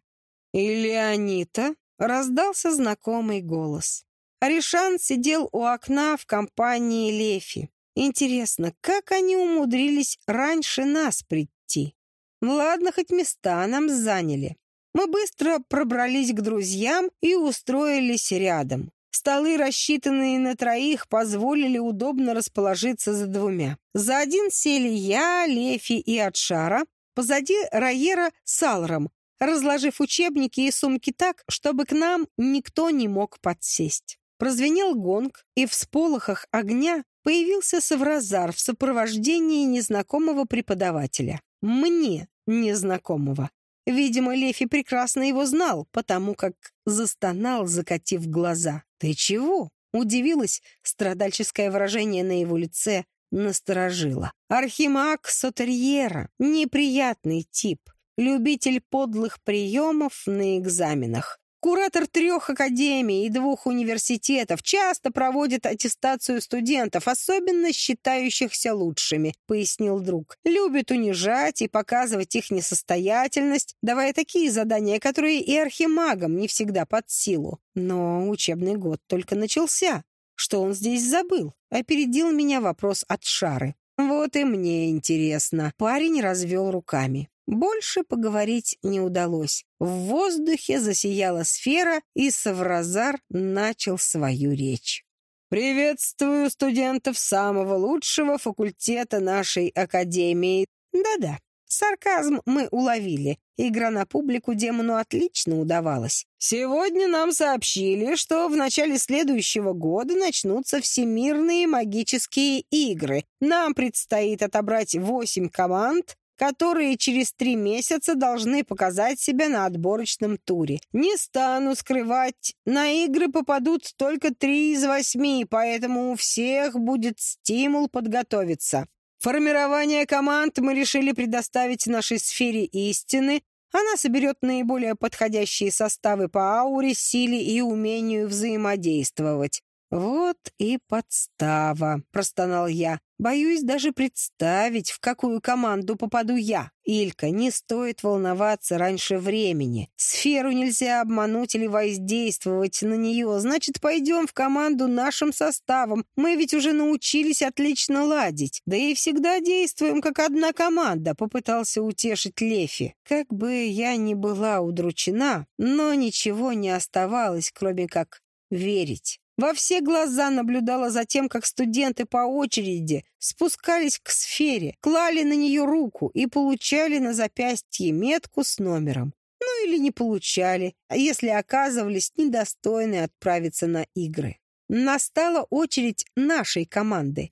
«Или Анита?» — раздался знакомый голос. Аришан сидел у окна в компании Лефи. Интересно, как они умудрились раньше нас прийти? Ладно, хоть места нам заняли. Мы быстро пробрались к друзьям и устроились рядом. Столы, рассчитанные на троих, позволили удобно расположиться за двумя. За один сели я, Лефи и Атшара, позади Раера с Алром, разложив учебники и сумки так, чтобы к нам никто не мог подсесть. Прозвенел гонг, и в сполохах огня появился Савразар в сопровождении незнакомого преподавателя. Мне незнакомого. Видимо, Лефи прекрасно его знал, потому как застонал, закатив глаза. «Ты чего?» — удивилась, страдальческое выражение на его лице насторожило. «Архимаг Сотерьера, неприятный тип, любитель подлых приемов на экзаменах. Куратор трех академий и двух университетов часто проводит аттестацию студентов, особенно считающихся лучшими, пояснил друг. Любит унижать и показывать их несостоятельность, давая такие задания, которые и архимагам не всегда под силу. Но учебный год только начался. Что он здесь забыл? Опередил меня вопрос от Шары. Вот и мне интересно. Парень развел руками. Больше поговорить не удалось. В воздухе засияла сфера, и Савразар начал свою речь. «Приветствую студентов самого лучшего факультета нашей академии. Да-да, сарказм мы уловили. Игра на публику демону отлично удавалась. Сегодня нам сообщили, что в начале следующего года начнутся всемирные магические игры. Нам предстоит отобрать восемь команд, которые через три месяца должны показать себя на отборочном туре. Не стану скрывать, на игры попадут только три из восьми, поэтому у всех будет стимул подготовиться. Формирование команд мы решили предоставить нашей сфере истины. Она соберет наиболее подходящие составы по ауре, силе и умению взаимодействовать. «Вот и подстава», — простонал я. «Боюсь даже представить, в какую команду попаду я. Илька, не стоит волноваться раньше времени. Сферу нельзя обмануть или воздействовать на нее. Значит, пойдем в команду нашим составом. Мы ведь уже научились отлично ладить. Да и всегда действуем как одна команда», — попытался утешить Лефи. Как бы я ни была удручена, но ничего не оставалось, кроме как верить. Во все глаза наблюдала за тем, как студенты по очереди спускались к сфере, клали на нее руку и получали на запястье метку с номером. Ну или не получали, а если оказывались недостойны отправиться на игры. Настала очередь нашей команды.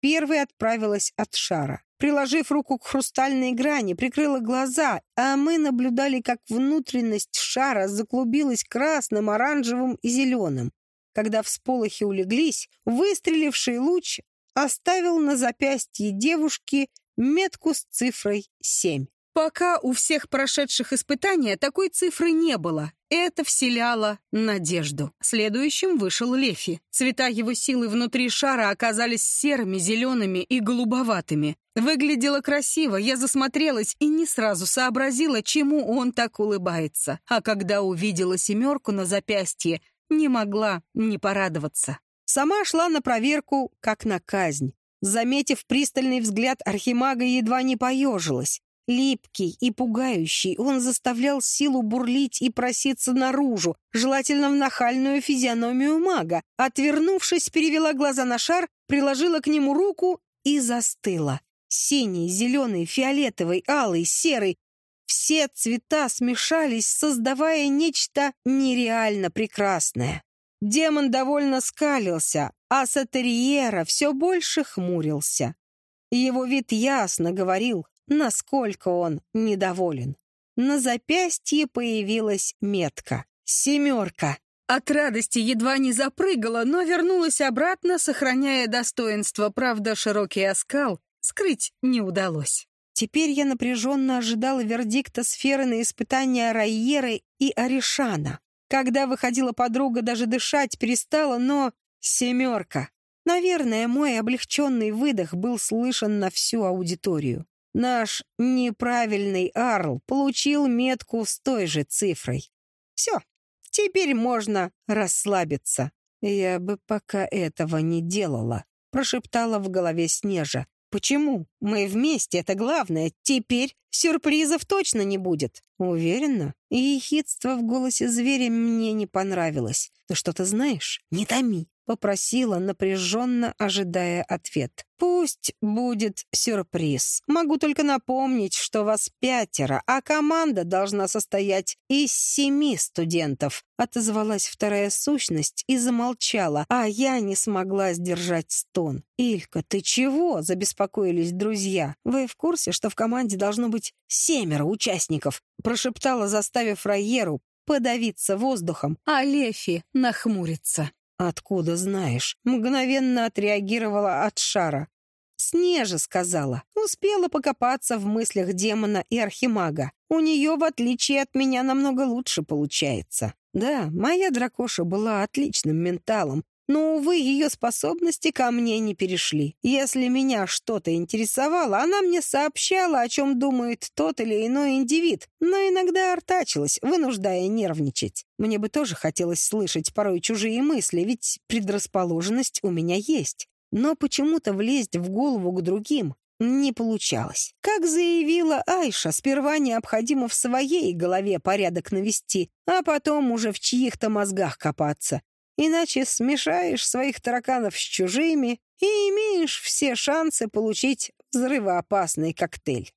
Первой отправилась от шара. Приложив руку к хрустальной грани, прикрыла глаза, а мы наблюдали, как внутренность шара заклубилась красным, оранжевым и зеленым. Когда всполохи улеглись, выстреливший луч оставил на запястье девушки метку с цифрой 7. Пока у всех прошедших испытания такой цифры не было. Это вселяло надежду. Следующим вышел Лефи. Цвета его силы внутри шара оказались серыми, зелеными и голубоватыми. Выглядело красиво, я засмотрелась и не сразу сообразила, чему он так улыбается. А когда увидела семерку на запястье, не могла не порадоваться. Сама шла на проверку, как на казнь. Заметив пристальный взгляд архимага, едва не поежилась. Липкий и пугающий, он заставлял силу бурлить и проситься наружу, желательно в нахальную физиономию мага. Отвернувшись, перевела глаза на шар, приложила к нему руку и застыла. Синий, зеленый, фиолетовый, алый, серый все цвета смешались, создавая нечто нереально прекрасное. Демон довольно скалился, а Сатерьера все больше хмурился. Его вид ясно говорил, насколько он недоволен. На запястье появилась метка. «Семерка». От радости едва не запрыгала, но вернулась обратно, сохраняя достоинство. Правда, широкий оскал скрыть не удалось. Теперь я напряженно ожидала вердикта сферы на испытания Райеры и Аришана. Когда выходила подруга, даже дышать перестала, но... Семерка. Наверное, мой облегченный выдох был слышен на всю аудиторию. Наш неправильный Арл получил метку с той же цифрой. Все, теперь можно расслабиться. Я бы пока этого не делала, прошептала в голове Снежа. «Почему? Мы вместе, это главное. Теперь сюрпризов точно не будет». «Уверена?» И ехидство в голосе зверя мне не понравилось. «Ты что-то знаешь? Не томи. Попросила, напряженно ожидая ответ. «Пусть будет сюрприз. Могу только напомнить, что вас пятеро, а команда должна состоять из семи студентов», отозвалась вторая сущность и замолчала, а я не смогла сдержать стон. «Илька, ты чего?» — забеспокоились друзья. «Вы в курсе, что в команде должно быть семеро участников?» прошептала, заставив Райеру подавиться воздухом, а Лефи нахмуриться. «Откуда знаешь?» — мгновенно отреагировала от шара. «Снежа», — сказала. Успела покопаться в мыслях демона и архимага. У нее, в отличие от меня, намного лучше получается. Да, моя дракоша была отличным менталом, но, увы, ее способности ко мне не перешли. Если меня что-то интересовало, она мне сообщала, о чем думает тот или иной индивид, но иногда артачилась, вынуждая нервничать. Мне бы тоже хотелось слышать порой чужие мысли, ведь предрасположенность у меня есть. Но почему-то влезть в голову к другим не получалось. Как заявила Айша, сперва необходимо в своей голове порядок навести, а потом уже в чьих-то мозгах копаться. Иначе смешаешь своих тараканов с чужими и имеешь все шансы получить взрывоопасный коктейль.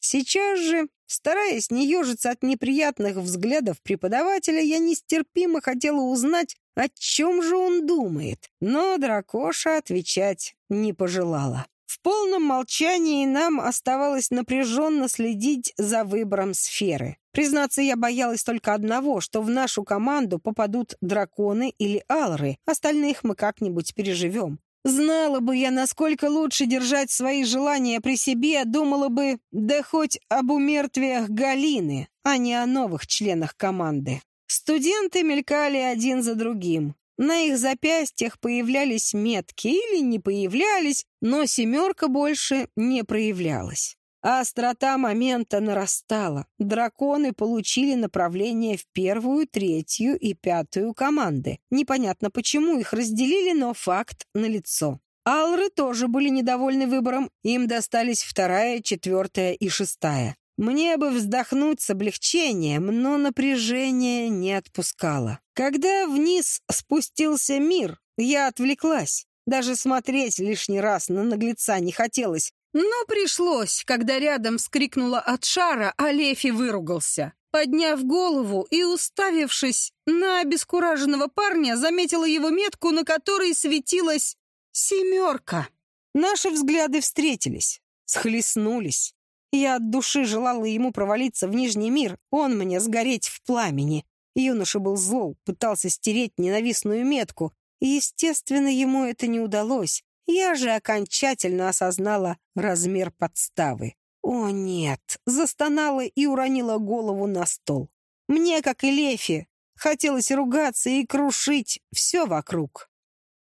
Сейчас же, стараясь не ежиться от неприятных взглядов преподавателя, я нестерпимо хотела узнать, о чем же он думает, но дракоша отвечать не пожелала. В полном молчании нам оставалось напряженно следить за выбором сферы. Признаться, я боялась только одного, что в нашу команду попадут драконы или алры, остальных мы как-нибудь переживем. Знала бы я, насколько лучше держать свои желания при себе, думала бы, да хоть об умертвиях Галины, а не о новых членах команды. Студенты мелькали один за другим. На их запястьях появлялись метки или не появлялись, но семерка больше не проявлялась. А острота момента нарастала. Драконы получили направление в первую, третью и пятую команды. Непонятно, почему их разделили, но факт налицо. Алры тоже были недовольны выбором, им достались вторая, четвертая и шестая. Мне бы вздохнуть с облегчением, но напряжение не отпускало. Когда вниз спустился мир, я отвлеклась. Даже смотреть лишний раз на наглеца не хотелось. Но пришлось, когда рядом вскрикнула от шара, а Лефи выругался. Подняв голову и уставившись на обескураженного парня, заметила его метку, на которой светилась «семерка». Наши взгляды встретились, схлестнулись. Я от души желала ему провалиться в Нижний мир, он мне сгореть в пламени. Юноша был зол, пытался стереть ненавистную метку. Естественно, ему это не удалось. Я же окончательно осознала размер подставы. «О, нет!» — застонала и уронила голову на стол. Мне, как и Лефи, хотелось ругаться и крушить все вокруг.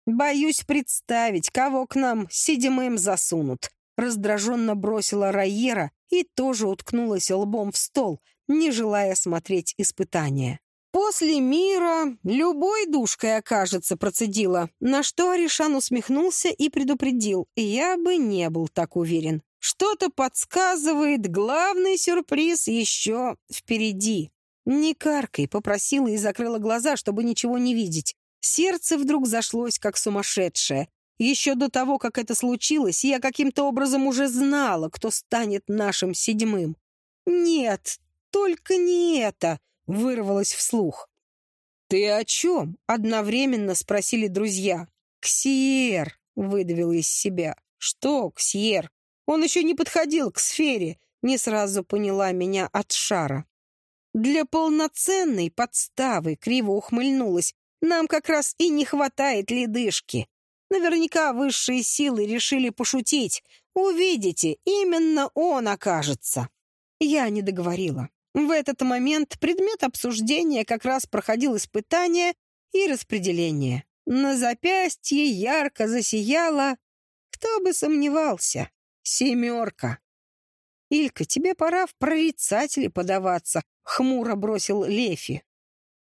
Боюсь представить, кого к нам седьмым засунут. Раздраженно бросила Райера и тоже уткнулась лбом в стол, не желая смотреть испытания. «После мира любой душкой окажется», — процедила, на что Аришан усмехнулся и предупредил. «Я бы не был так уверен. Что-то подсказывает, главный сюрприз еще впереди». «Не каркай», — попросила и закрыла глаза, чтобы ничего не видеть. Сердце вдруг зашлось, как сумасшедшее. Еще до того, как это случилось, я каким-то образом уже знала, кто станет нашим седьмым. «Нет, только не это!» — вырвалось вслух. «Ты о чем?» — одновременно спросили друзья. «Ксиер!» — выдавил из себя. «Что, Ксиер? Он еще не подходил к сфере!» Не сразу поняла меня от шара. Для полноценной подставы криво ухмыльнулась. Нам как раз и не хватает ледышки. Наверняка высшие силы решили пошутить. Увидите, именно он окажется. Я не договорила. В этот момент предмет обсуждения как раз проходил испытание и распределение. На запястье ярко засияла, кто бы сомневался, семерка. «Илька, тебе пора в прорицатели подаваться», — хмуро бросил Лефи.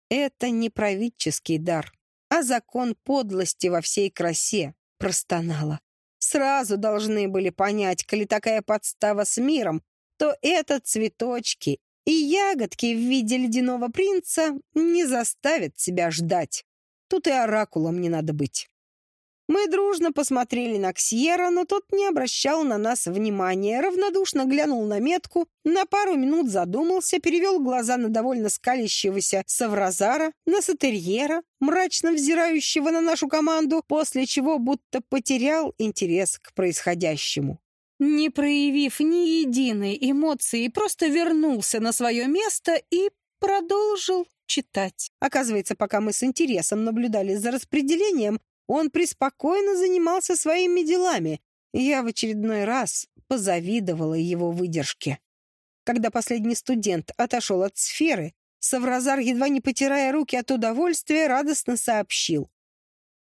«Это не правительский дар а закон подлости во всей красе, простонала. Сразу должны были понять, коли такая подстава с миром, то это цветочки и ягодки в виде ледяного принца не заставят себя ждать. Тут и оракулом не надо быть. Мы дружно посмотрели на Ксьера, но тот не обращал на нас внимания, равнодушно глянул на метку, на пару минут задумался, перевел глаза на довольно скалящегося Савразара, на Сатерьера, мрачно взирающего на нашу команду, после чего будто потерял интерес к происходящему. Не проявив ни единой эмоции, просто вернулся на свое место и продолжил читать. Оказывается, пока мы с интересом наблюдали за распределением, он преспокойно занимался своими делами, я в очередной раз позавидовала его выдержке. Когда последний студент отошел от сферы, Савразар, едва не потирая руки от удовольствия, радостно сообщил.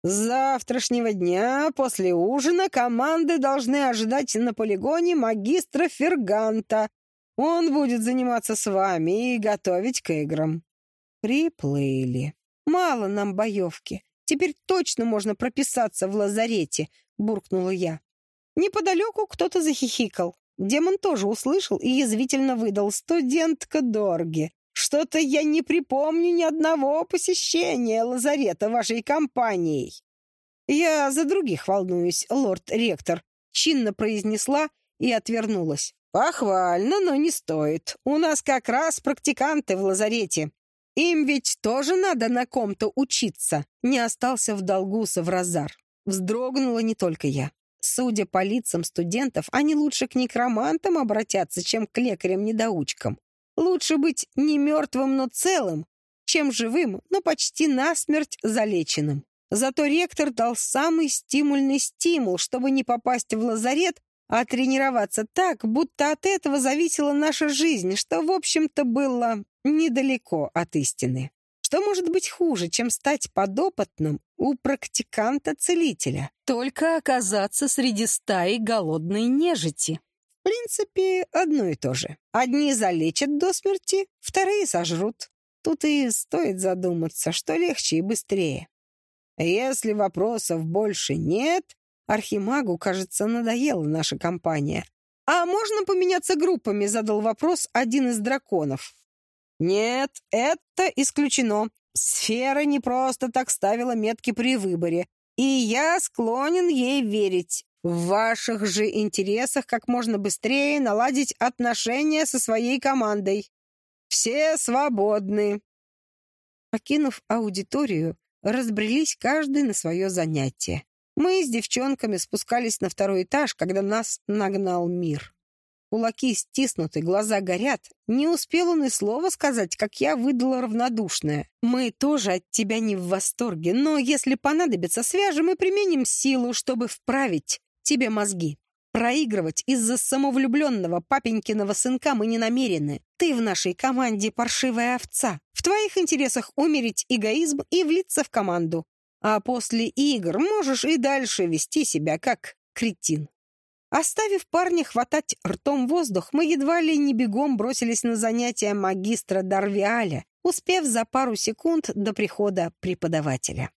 «С завтрашнего дня после ужина команды должны ожидать на полигоне магистра Ферганта. Он будет заниматься с вами и готовить к играм». Приплыли. Мало нам боевки. Теперь точно можно прописаться в лазарете», — буркнула я. Неподалеку кто-то захихикал. Демон тоже услышал и язвительно выдал «студентка Дорги». «Что-то я не припомню ни одного посещения лазарета вашей компанией». «Я за других волнуюсь, лорд-ректор», — чинно произнесла и отвернулась. «Похвально, но не стоит. У нас как раз практиканты в лазарете. Им ведь тоже надо на ком-то учиться. Не остался в долгу Савразар. Вздрогнула не только я. Судя по лицам студентов, они лучше к некромантам обратятся, чем к лекарям-недоучкам. Лучше быть не мертвым, но целым, чем живым, но почти насмерть залеченным. Зато ректор дал самый стимульный стимул, чтобы не попасть в лазарет, а тренироваться так, будто от этого зависела наша жизнь, что, в общем-то, было недалеко от истины. Что может быть хуже, чем стать подопытным у практиканта-целителя? Только оказаться среди стаи голодной нежити. В принципе, одно и то же. Одни залечат до смерти, вторые сожрут. Тут и стоит задуматься, что легче и быстрее. Если вопросов больше нет, Архимагу, кажется, надоела наша компания. «А можно поменяться группами?» — задал вопрос один из драконов. «Нет, это исключено. Сфера не просто так ставила метки при выборе, и я склонен ей верить. В ваших же интересах как можно быстрее наладить отношения со своей командой. Все свободны». Покинув аудиторию, разбрелись каждый на свое занятие. Мы с девчонками спускались на второй этаж, когда нас нагнал мир. Кулаки стиснуты, глаза горят. Не успел он и слова сказать, как я выдала равнодушное. Мы тоже от тебя не в восторге, но если понадобится, свяжем и применим силу, чтобы вправить тебе мозги. Проигрывать из-за самовлюбленного папенькиного сынка мы не намерены. Ты в нашей команде паршивая овца. В твоих интересах умерить эгоизм и влиться в команду а после игр можешь и дальше вести себя как кретин. Оставив парня хватать ртом воздух, мы едва ли не бегом бросились на занятия магистра Дарвиаля, успев за пару секунд до прихода преподавателя.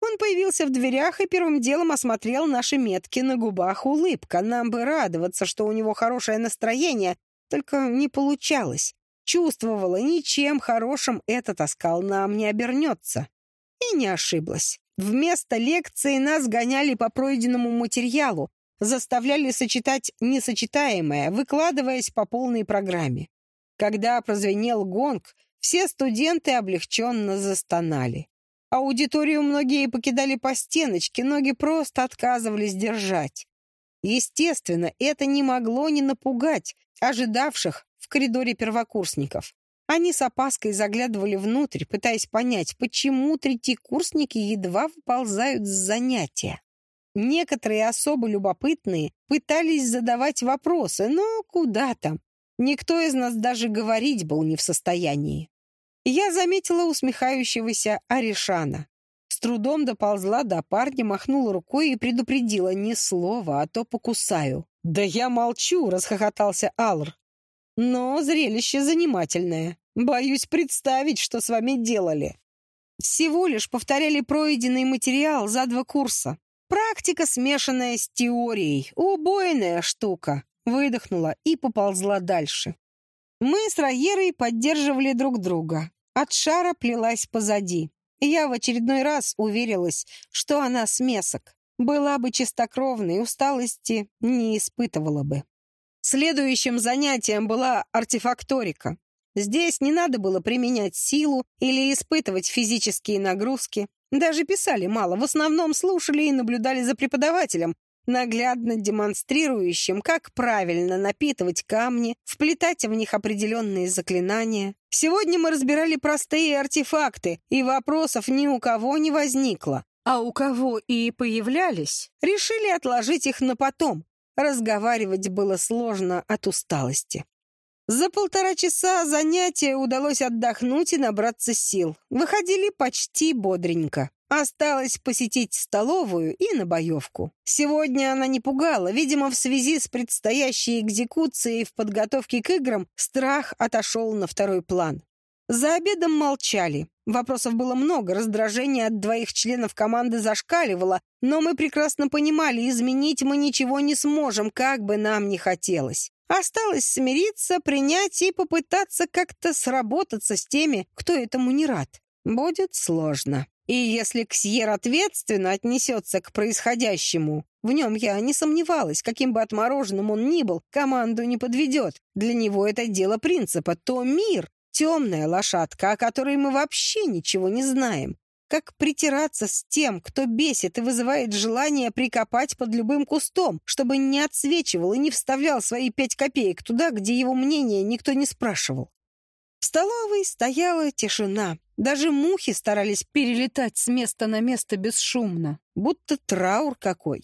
Он появился в дверях и первым делом осмотрел наши метки на губах улыбка. Нам бы радоваться, что у него хорошее настроение, только не получалось. Чувствовала, ничем хорошим этот оскал нам не обернется. И не ошиблась. Вместо лекции нас гоняли по пройденному материалу, заставляли сочетать несочетаемое, выкладываясь по полной программе. Когда прозвенел гонг, все студенты облегченно застонали. Аудиторию многие покидали по стеночке, ноги просто отказывались держать. Естественно, это не могло не напугать ожидавших в коридоре первокурсников. Они с опаской заглядывали внутрь, пытаясь понять, почему третьекурсники едва выползают с занятия. Некоторые особо любопытные пытались задавать вопросы, но куда там. Никто из нас даже говорить был не в состоянии. Я заметила усмехающегося Аришана. С трудом доползла до парня, махнула рукой и предупредила ни слова, а то покусаю. «Да я молчу!» — расхохотался Алр. «Но зрелище занимательное. Боюсь представить, что с вами делали. Всего лишь повторяли пройденный материал за два курса. Практика, смешанная с теорией. Убойная штука. Выдохнула и поползла дальше. Мы с Райерой поддерживали друг друга. От шара плелась позади. Я в очередной раз уверилась, что она смесок. Была бы чистокровной, усталости не испытывала бы. Следующим занятием была артефакторика. Здесь не надо было применять силу или испытывать физические нагрузки. Даже писали мало, в основном слушали и наблюдали за преподавателем, наглядно демонстрирующим, как правильно напитывать камни, вплетать в них определенные заклинания. Сегодня мы разбирали простые артефакты, и вопросов ни у кого не возникло. А у кого и появлялись, решили отложить их на потом. Разговаривать было сложно от усталости. За полтора часа занятия удалось отдохнуть и набраться сил. Выходили почти бодренько. Осталось посетить столовую и на боевку. Сегодня она не пугала. Видимо, в связи с предстоящей экзекуцией в подготовке к играм страх отошел на второй план. За обедом молчали. Вопросов было много, раздражение от двоих членов команды зашкаливало, но мы прекрасно понимали, изменить мы ничего не сможем, как бы нам ни хотелось. Осталось смириться, принять и попытаться как-то сработаться с теми, кто этому не рад. Будет сложно. И если Ксьер ответственно отнесется к происходящему, в нем я не сомневалась, каким бы отмороженным он ни был, команду не подведет. Для него это дело принципа, то мир, темная лошадка, о которой мы вообще ничего не знаем. Как притираться с тем, кто бесит и вызывает желание прикопать под любым кустом, чтобы не отсвечивал и не вставлял свои пять копеек туда, где его мнение никто не спрашивал. В столовой стояла тишина. Даже мухи старались перелетать с места на место бесшумно, будто траур какой.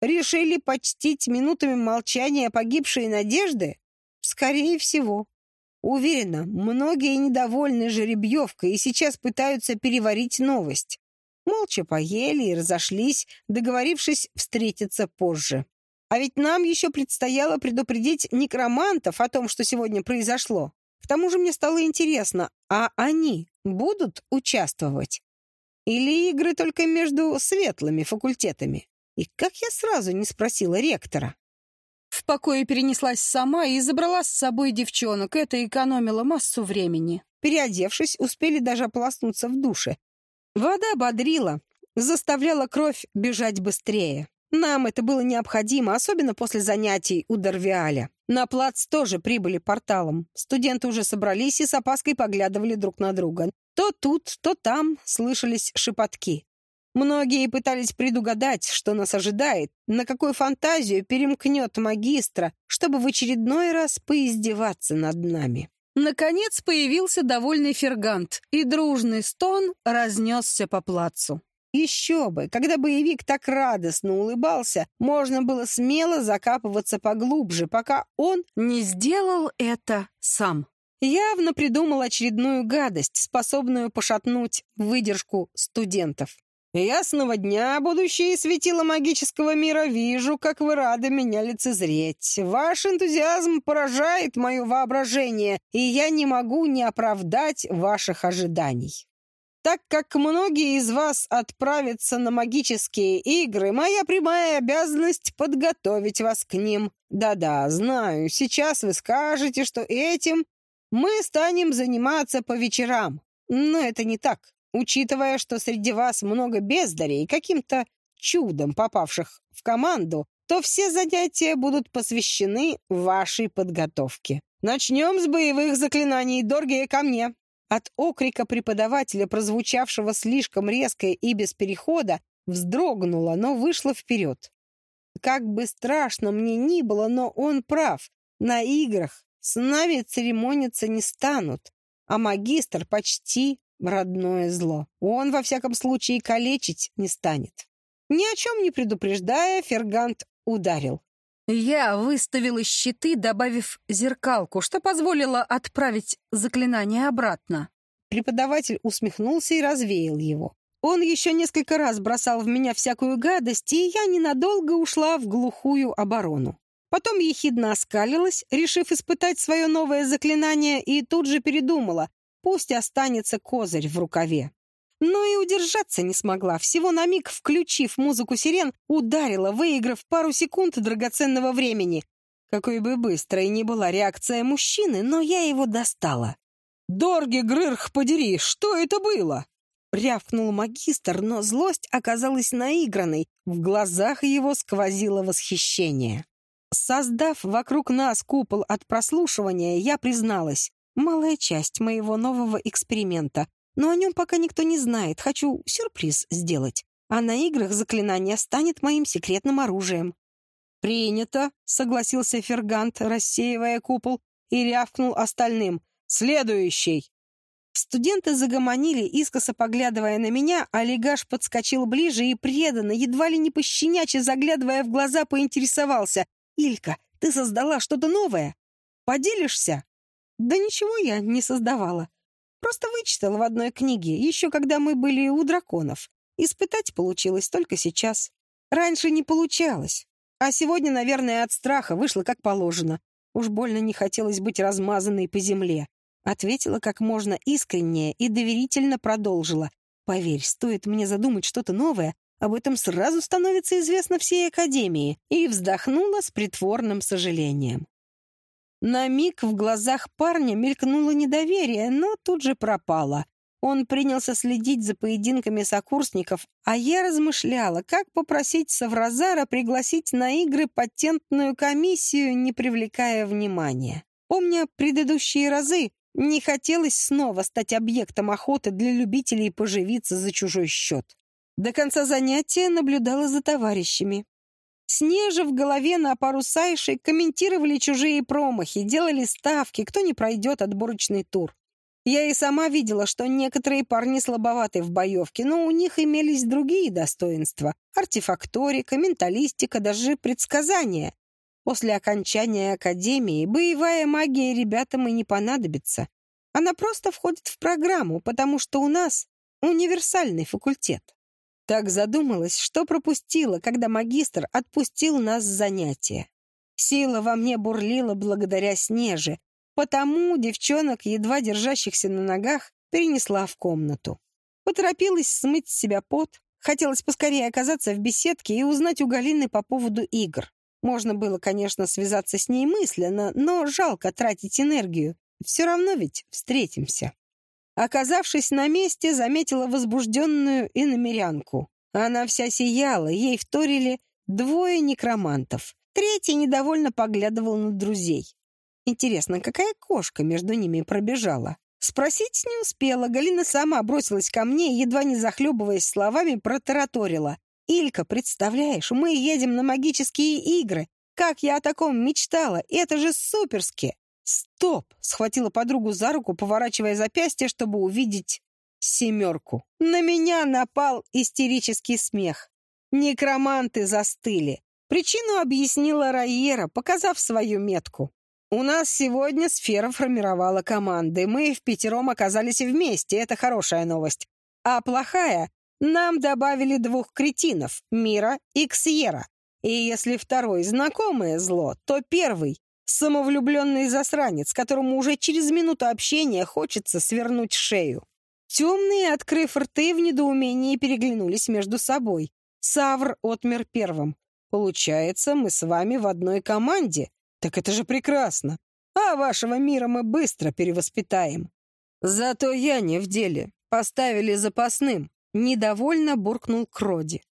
Решили почтить минутами молчания погибшие надежды? Скорее всего. Уверена, многие недовольны жеребьевкой и сейчас пытаются переварить новость. Молча поели и разошлись, договорившись встретиться позже. А ведь нам еще предстояло предупредить некромантов о том, что сегодня произошло. К тому же мне стало интересно, а они будут участвовать? Или игры только между светлыми факультетами? И как я сразу не спросила ректора? В покое перенеслась сама и забрала с собой девчонок. Это экономило массу времени. Переодевшись, успели даже ополоснуться в душе. Вода бодрила, заставляла кровь бежать быстрее. Нам это было необходимо, особенно после занятий у Дарвиаля. На плац тоже прибыли порталом. Студенты уже собрались и с опаской поглядывали друг на друга. То тут, то там слышались шепотки. Многие пытались предугадать, что нас ожидает, на какую фантазию перемкнет магистра, чтобы в очередной раз поиздеваться над нами. Наконец появился довольный фергант, и дружный стон разнесся по плацу. Еще бы, когда боевик так радостно улыбался, можно было смело закапываться поглубже, пока он не сделал это сам. Явно придумал очередную гадость, способную пошатнуть выдержку студентов. Ясного дня, будущее светило магического мира, вижу, как вы рады меня лицезреть. Ваш энтузиазм поражает мое воображение, и я не могу не оправдать ваших ожиданий. Так как многие из вас отправятся на магические игры, моя прямая обязанность подготовить вас к ним. Да-да, знаю, сейчас вы скажете, что этим мы станем заниматься по вечерам. Но это не так. Учитывая, что среди вас много бездарей, каким-то чудом попавших в команду, то все занятия будут посвящены вашей подготовке. Начнем с боевых заклинаний. Доргия, ко мне!» От окрика преподавателя, прозвучавшего слишком резко и без перехода, вздрогнула, но вышла вперед. Как бы страшно мне ни было, но он прав. На играх с нами церемониться не станут, а магистр почти родное зло. Он, во всяком случае, калечить не станет. Ни о чем не предупреждая, Фергант ударил. Я выставила щиты, добавив зеркалку, что позволило отправить заклинание обратно. Преподаватель усмехнулся и развеял его. Он еще несколько раз бросал в меня всякую гадость, и я ненадолго ушла в глухую оборону. Потом ехидно оскалилась, решив испытать свое новое заклинание, и тут же передумала, Пусть останется козырь в рукаве. Но и удержаться не смогла. Всего на миг, включив музыку сирен, ударила, выиграв пару секунд драгоценного времени. Какой бы быстрой ни была реакция мужчины, но я его достала. «Дорги, Грырх, подери, что это было?» рявкнул магистр, но злость оказалась наигранной. В глазах его сквозило восхищение. Создав вокруг нас купол от прослушивания, я призналась. Малая часть моего нового эксперимента. Но о нем пока никто не знает. Хочу сюрприз сделать. А на играх заклинание станет моим секретным оружием. «Принято», — согласился Фергант, рассеивая купол, и рявкнул остальным. «Следующий!» Студенты загомонили, искоса поглядывая на меня, а подскочил ближе и преданно, едва ли не пощеняче, заглядывая в глаза, поинтересовался. «Илька, ты создала что-то новое? Поделишься?» «Да ничего я не создавала. Просто вычитала в одной книге, еще когда мы были у драконов. Испытать получилось только сейчас. Раньше не получалось. А сегодня, наверное, от страха вышло как положено. Уж больно не хотелось быть размазанной по земле. Ответила как можно искреннее и доверительно продолжила. «Поверь, стоит мне задумать что-то новое, об этом сразу становится известно всей Академии», и вздохнула с притворным сожалением. На миг в глазах парня мелькнуло недоверие, но тут же пропало. Он принялся следить за поединками сокурсников, а я размышляла, как попросить Савразара пригласить на игры патентную комиссию, не привлекая внимания. Помня предыдущие разы, не хотелось снова стать объектом охоты для любителей поживиться за чужой счет. До конца занятия наблюдала за товарищами. Снежи в голове на пару сайшей комментировали чужие промахи, делали ставки, кто не пройдет отборочный тур. Я и сама видела, что некоторые парни слабоваты в боевке, но у них имелись другие достоинства. Артефакторика, менталистика, даже предсказания. После окончания академии боевая магия ребятам и не понадобится. Она просто входит в программу, потому что у нас универсальный факультет. Так задумалась, что пропустила, когда магистр отпустил нас с занятия. Сила во мне бурлила благодаря Снеже, потому девчонок, едва держащихся на ногах, перенесла в комнату. Поторопилась смыть с себя пот, хотелось поскорее оказаться в беседке и узнать у Галины по поводу игр. Можно было, конечно, связаться с ней мысленно, но жалко тратить энергию. Все равно ведь встретимся. Оказавшись на месте, заметила возбужденную иномерянку. Она вся сияла, ей вторили двое некромантов. Третий недовольно поглядывал на друзей. Интересно, какая кошка между ними пробежала? Спросить не успела. Галина сама бросилась ко мне едва не захлебываясь словами, протараторила. «Илька, представляешь, мы едем на магические игры. Как я о таком мечтала! Это же суперски!» «Стоп!» — схватила подругу за руку, поворачивая запястье, чтобы увидеть семерку. На меня напал истерический смех. Некроманты застыли. Причину объяснила Райера, показав свою метку. «У нас сегодня сфера формировала команды. Мы в пятером оказались вместе. Это хорошая новость. А плохая нам добавили двух кретинов — Мира и Ксьера. И если второй — знакомое зло, то первый — самовлюбленный засранец, которому уже через минуту общения хочется свернуть шею. Темные, открыв рты, в недоумении переглянулись между собой. Савр отмер первым. «Получается, мы с вами в одной команде. Так это же прекрасно. А вашего мира мы быстро перевоспитаем». «Зато я не в деле. Поставили запасным. Недовольно буркнул Кроди.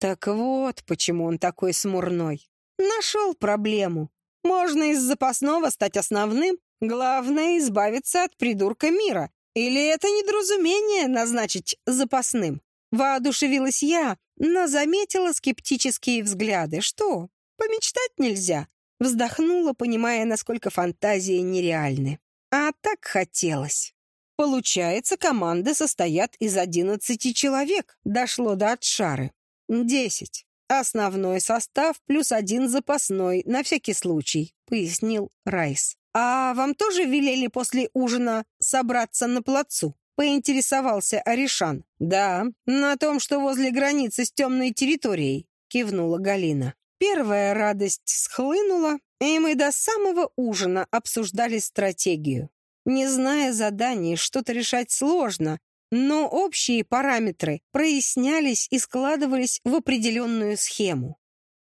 Так вот, почему он такой смурной. Нашел проблему. Можно из запасного стать основным. Главное — избавиться от придурка мира. Или это недоразумение назначить запасным? Воодушевилась я, но заметила скептические взгляды. Что, помечтать нельзя? Вздохнула, понимая, насколько фантазии нереальны. А так хотелось. Получается, команды состоят из 11 человек. Дошло до отшары. 10. Основной состав плюс один запасной, на всякий случай, пояснил Райс. А вам тоже велели после ужина собраться на плацу? Поинтересовался Аришан. Да, на том, что возле границы с темной территорией, кивнула Галина. Первая радость схлынула, и мы до самого ужина обсуждали стратегию. Не зная заданий, что-то решать сложно, но общие параметры прояснялись и складывались в определенную схему.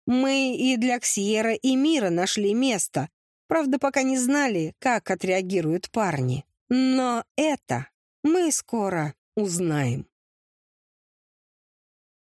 Мы и для Ксьера и Мира нашли место, правда, пока не знали, как отреагируют парни. Но это мы скоро узнаем.